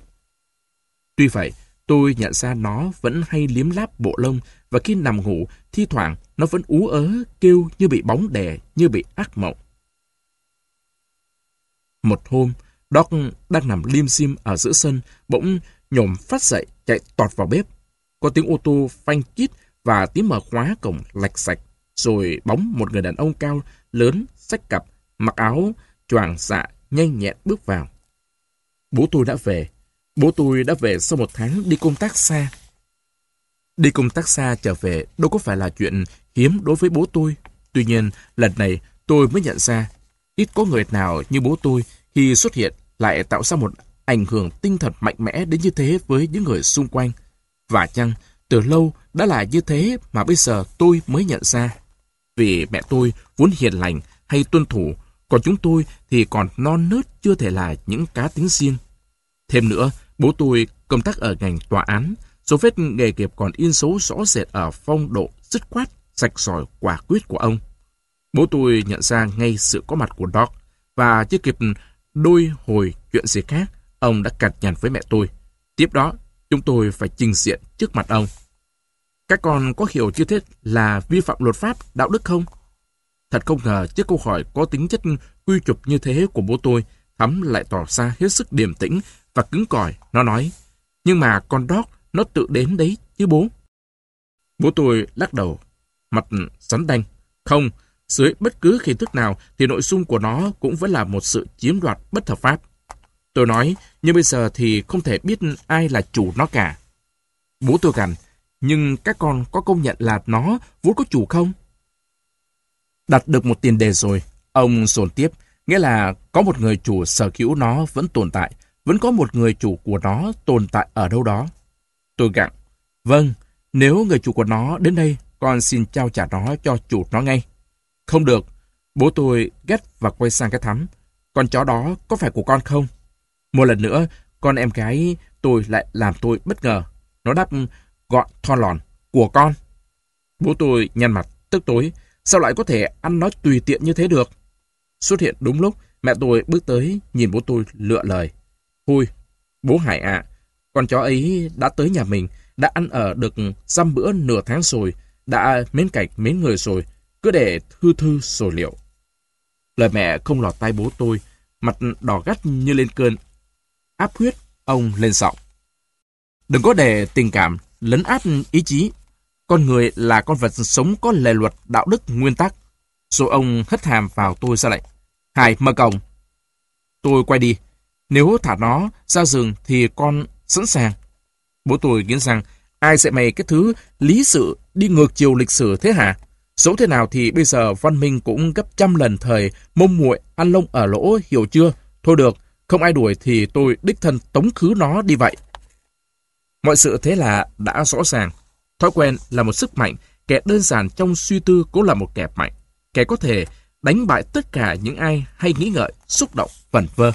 Tuy vậy, tôi nhận ra nó vẫn hay liếm láp bộ lông và khi nằm ngủ, thi thoảng nó vẫn ú ớ, kêu như bị bóng đè, như bị ác mộng. Một hôm, Doc đang nằm liêm sim ở giữa sân, bỗng nhổm phát dậy chạy tọt vào bếp. Có tiếng ô tô phanh chít và tiếng mở khóa cổng lạch sạch, rồi bóng một người đàn ông cao, lớn, sách cặp, mặc áo, choàng dạ, nhanh nhẹn bước vào. Bố tôi đã về. Bố tôi đã về sau một tháng đi công tác xa. Đi công tác xa trở về đâu có phải là chuyện hiếm đối với bố tôi. Tuy nhiên, lần này tôi mới nhận ra, ít có người nào như bố tôi khi xuất hiện lại tạo ra một ảnh hưởng tinh thần mạnh mẽ đến như thế với những người xung quanh. Và chăng, từ lâu đã là như thế mà bây giờ tôi mới nhận ra. Vì mẹ tôi vốn hiền lành hay tuân thủ, còn chúng tôi thì còn non nớt chưa thể là những cá tính riêng. Thêm nữa, bố tôi công tác ở ngành tòa án, số vết nghề nghiệp còn in dấu rõ rệt ở phong độ dứt khoát, sạch sỏi quả quyết của ông. Bố tôi nhận ra ngay sự có mặt của Doc và chưa kịp đôi hồi chuyện gì khác, ông đã cặt nhằn với mẹ tôi. Tiếp đó, chúng tôi phải trình diện trước mặt ông. Các con có hiểu chưa thế là vi phạm luật pháp, đạo đức không? Thật không ngờ trước câu hỏi có tính chất quy chụp như thế của bố tôi, Thắm lại tỏ ra hết sức điềm tĩnh và cứng cỏi. Nó nói, nhưng mà con đót, nó tự đến đấy chứ bố. Bố tôi lắc đầu, mặt sắn đanh. Không, dưới bất cứ hình thức nào thì nội dung của nó cũng vẫn là một sự chiếm đoạt bất hợp pháp. Tôi nói, nhưng bây giờ thì không thể biết ai là chủ nó cả. Bố tôi gằn, nhưng các con có công nhận là nó vốn có chủ không? Đặt được một tiền đề rồi, ông dồn tiếp, nghĩa là có một người chủ sở hữu nó vẫn tồn tại, vẫn có một người chủ của nó tồn tại ở đâu đó. Tôi gặng, vâng, nếu người chủ của nó đến đây, con xin trao trả nó cho chủ nó ngay. Không được, bố tôi ghét và quay sang cái thắm. Con chó đó có phải của con không? Một lần nữa, con em gái tôi lại làm tôi bất ngờ. Nó đáp gọn thon lòn, của con. Bố tôi nhăn mặt, tức tối, sao lại có thể ăn nói tùy tiện như thế được? Xuất hiện đúng lúc, mẹ tôi bước tới, nhìn bố tôi lựa lời. Thôi, bố Hải ạ, Con chó ấy đã tới nhà mình, đã ăn ở được dăm bữa nửa tháng rồi, đã mến cạch mến người rồi, cứ để thư thư rồi liệu. Lời mẹ không lọt tai bố tôi, mặt đỏ gắt như lên cơn. Áp huyết, ông lên giọng. Đừng có để tình cảm lấn át ý chí. Con người là con vật sống có lề luật, đạo đức, nguyên tắc. Rồi ông hất hàm vào tôi ra lệnh. Hải, mở cổng. Tôi quay đi. Nếu thả nó ra rừng thì con sẵn sàng. Bố tôi nghiến rằng, ai sẽ mày cái thứ lý sự đi ngược chiều lịch sử thế hả? Dẫu thế nào thì bây giờ văn minh cũng gấp trăm lần thời mông muội ăn lông ở lỗ, hiểu chưa? Thôi được, không ai đuổi thì tôi đích thân tống khứ nó đi vậy. Mọi sự thế là đã rõ ràng. Thói quen là một sức mạnh, kẻ đơn giản trong suy tư cũng là một kẻ mạnh. Kẻ có thể đánh bại tất cả những ai hay nghĩ ngợi, xúc động, vẩn vơ.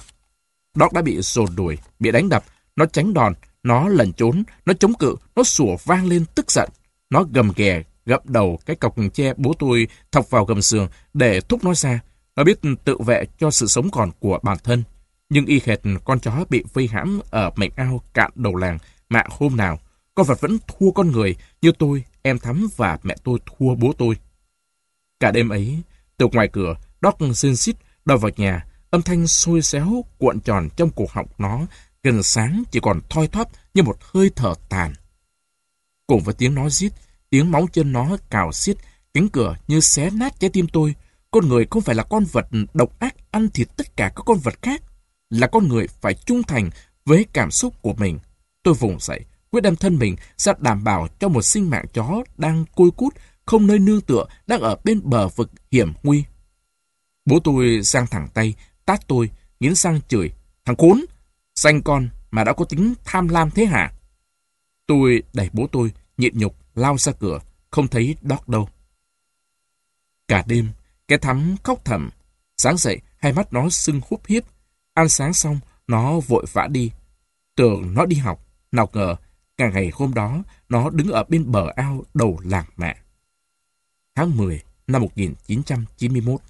nó đã bị dồn đuổi, bị đánh đập, nó tránh đòn, nó lẩn trốn, nó chống cự, nó sủa vang lên tức giận. Nó gầm ghè, gập đầu cái cọc tre bố tôi thọc vào gầm giường để thúc nó ra. Nó biết tự vệ cho sự sống còn của bản thân. Nhưng y hệt con chó bị vây hãm ở mệnh ao cạn đầu làng mạng hôm nào, con vật vẫn thua con người như tôi, em Thắm và mẹ tôi thua bố tôi. Cả đêm ấy, từ ngoài cửa, Doc xin xít đòi vào nhà, âm thanh sôi xéo cuộn tròn trong cuộc họng nó, gần sáng chỉ còn thoi thóp như một hơi thở tàn. Cùng với tiếng nói giết, tiếng máu chân nó cào xiết, cánh cửa như xé nát trái tim tôi. Con người không phải là con vật độc ác ăn thịt tất cả các con vật khác, là con người phải trung thành với cảm xúc của mình. Tôi vùng dậy, quyết đem thân mình ra đảm bảo cho một sinh mạng chó đang côi cút, không nơi nương tựa, đang ở bên bờ vực hiểm nguy. Bố tôi sang thẳng tay, tát tôi, nghiến răng chửi. Thằng khốn, xanh con mà đã có tính tham lam thế hả? Tôi đẩy bố tôi, nhịn nhục, lao ra cửa, không thấy đót đâu. Cả đêm, cái thắm khóc thầm. Sáng dậy, hai mắt nó sưng húp hiếp. Ăn sáng xong, nó vội vã đi. Tưởng nó đi học, nào ngờ, cả ngày hôm đó, nó đứng ở bên bờ ao đầu làng mẹ. Tháng 10 năm 1991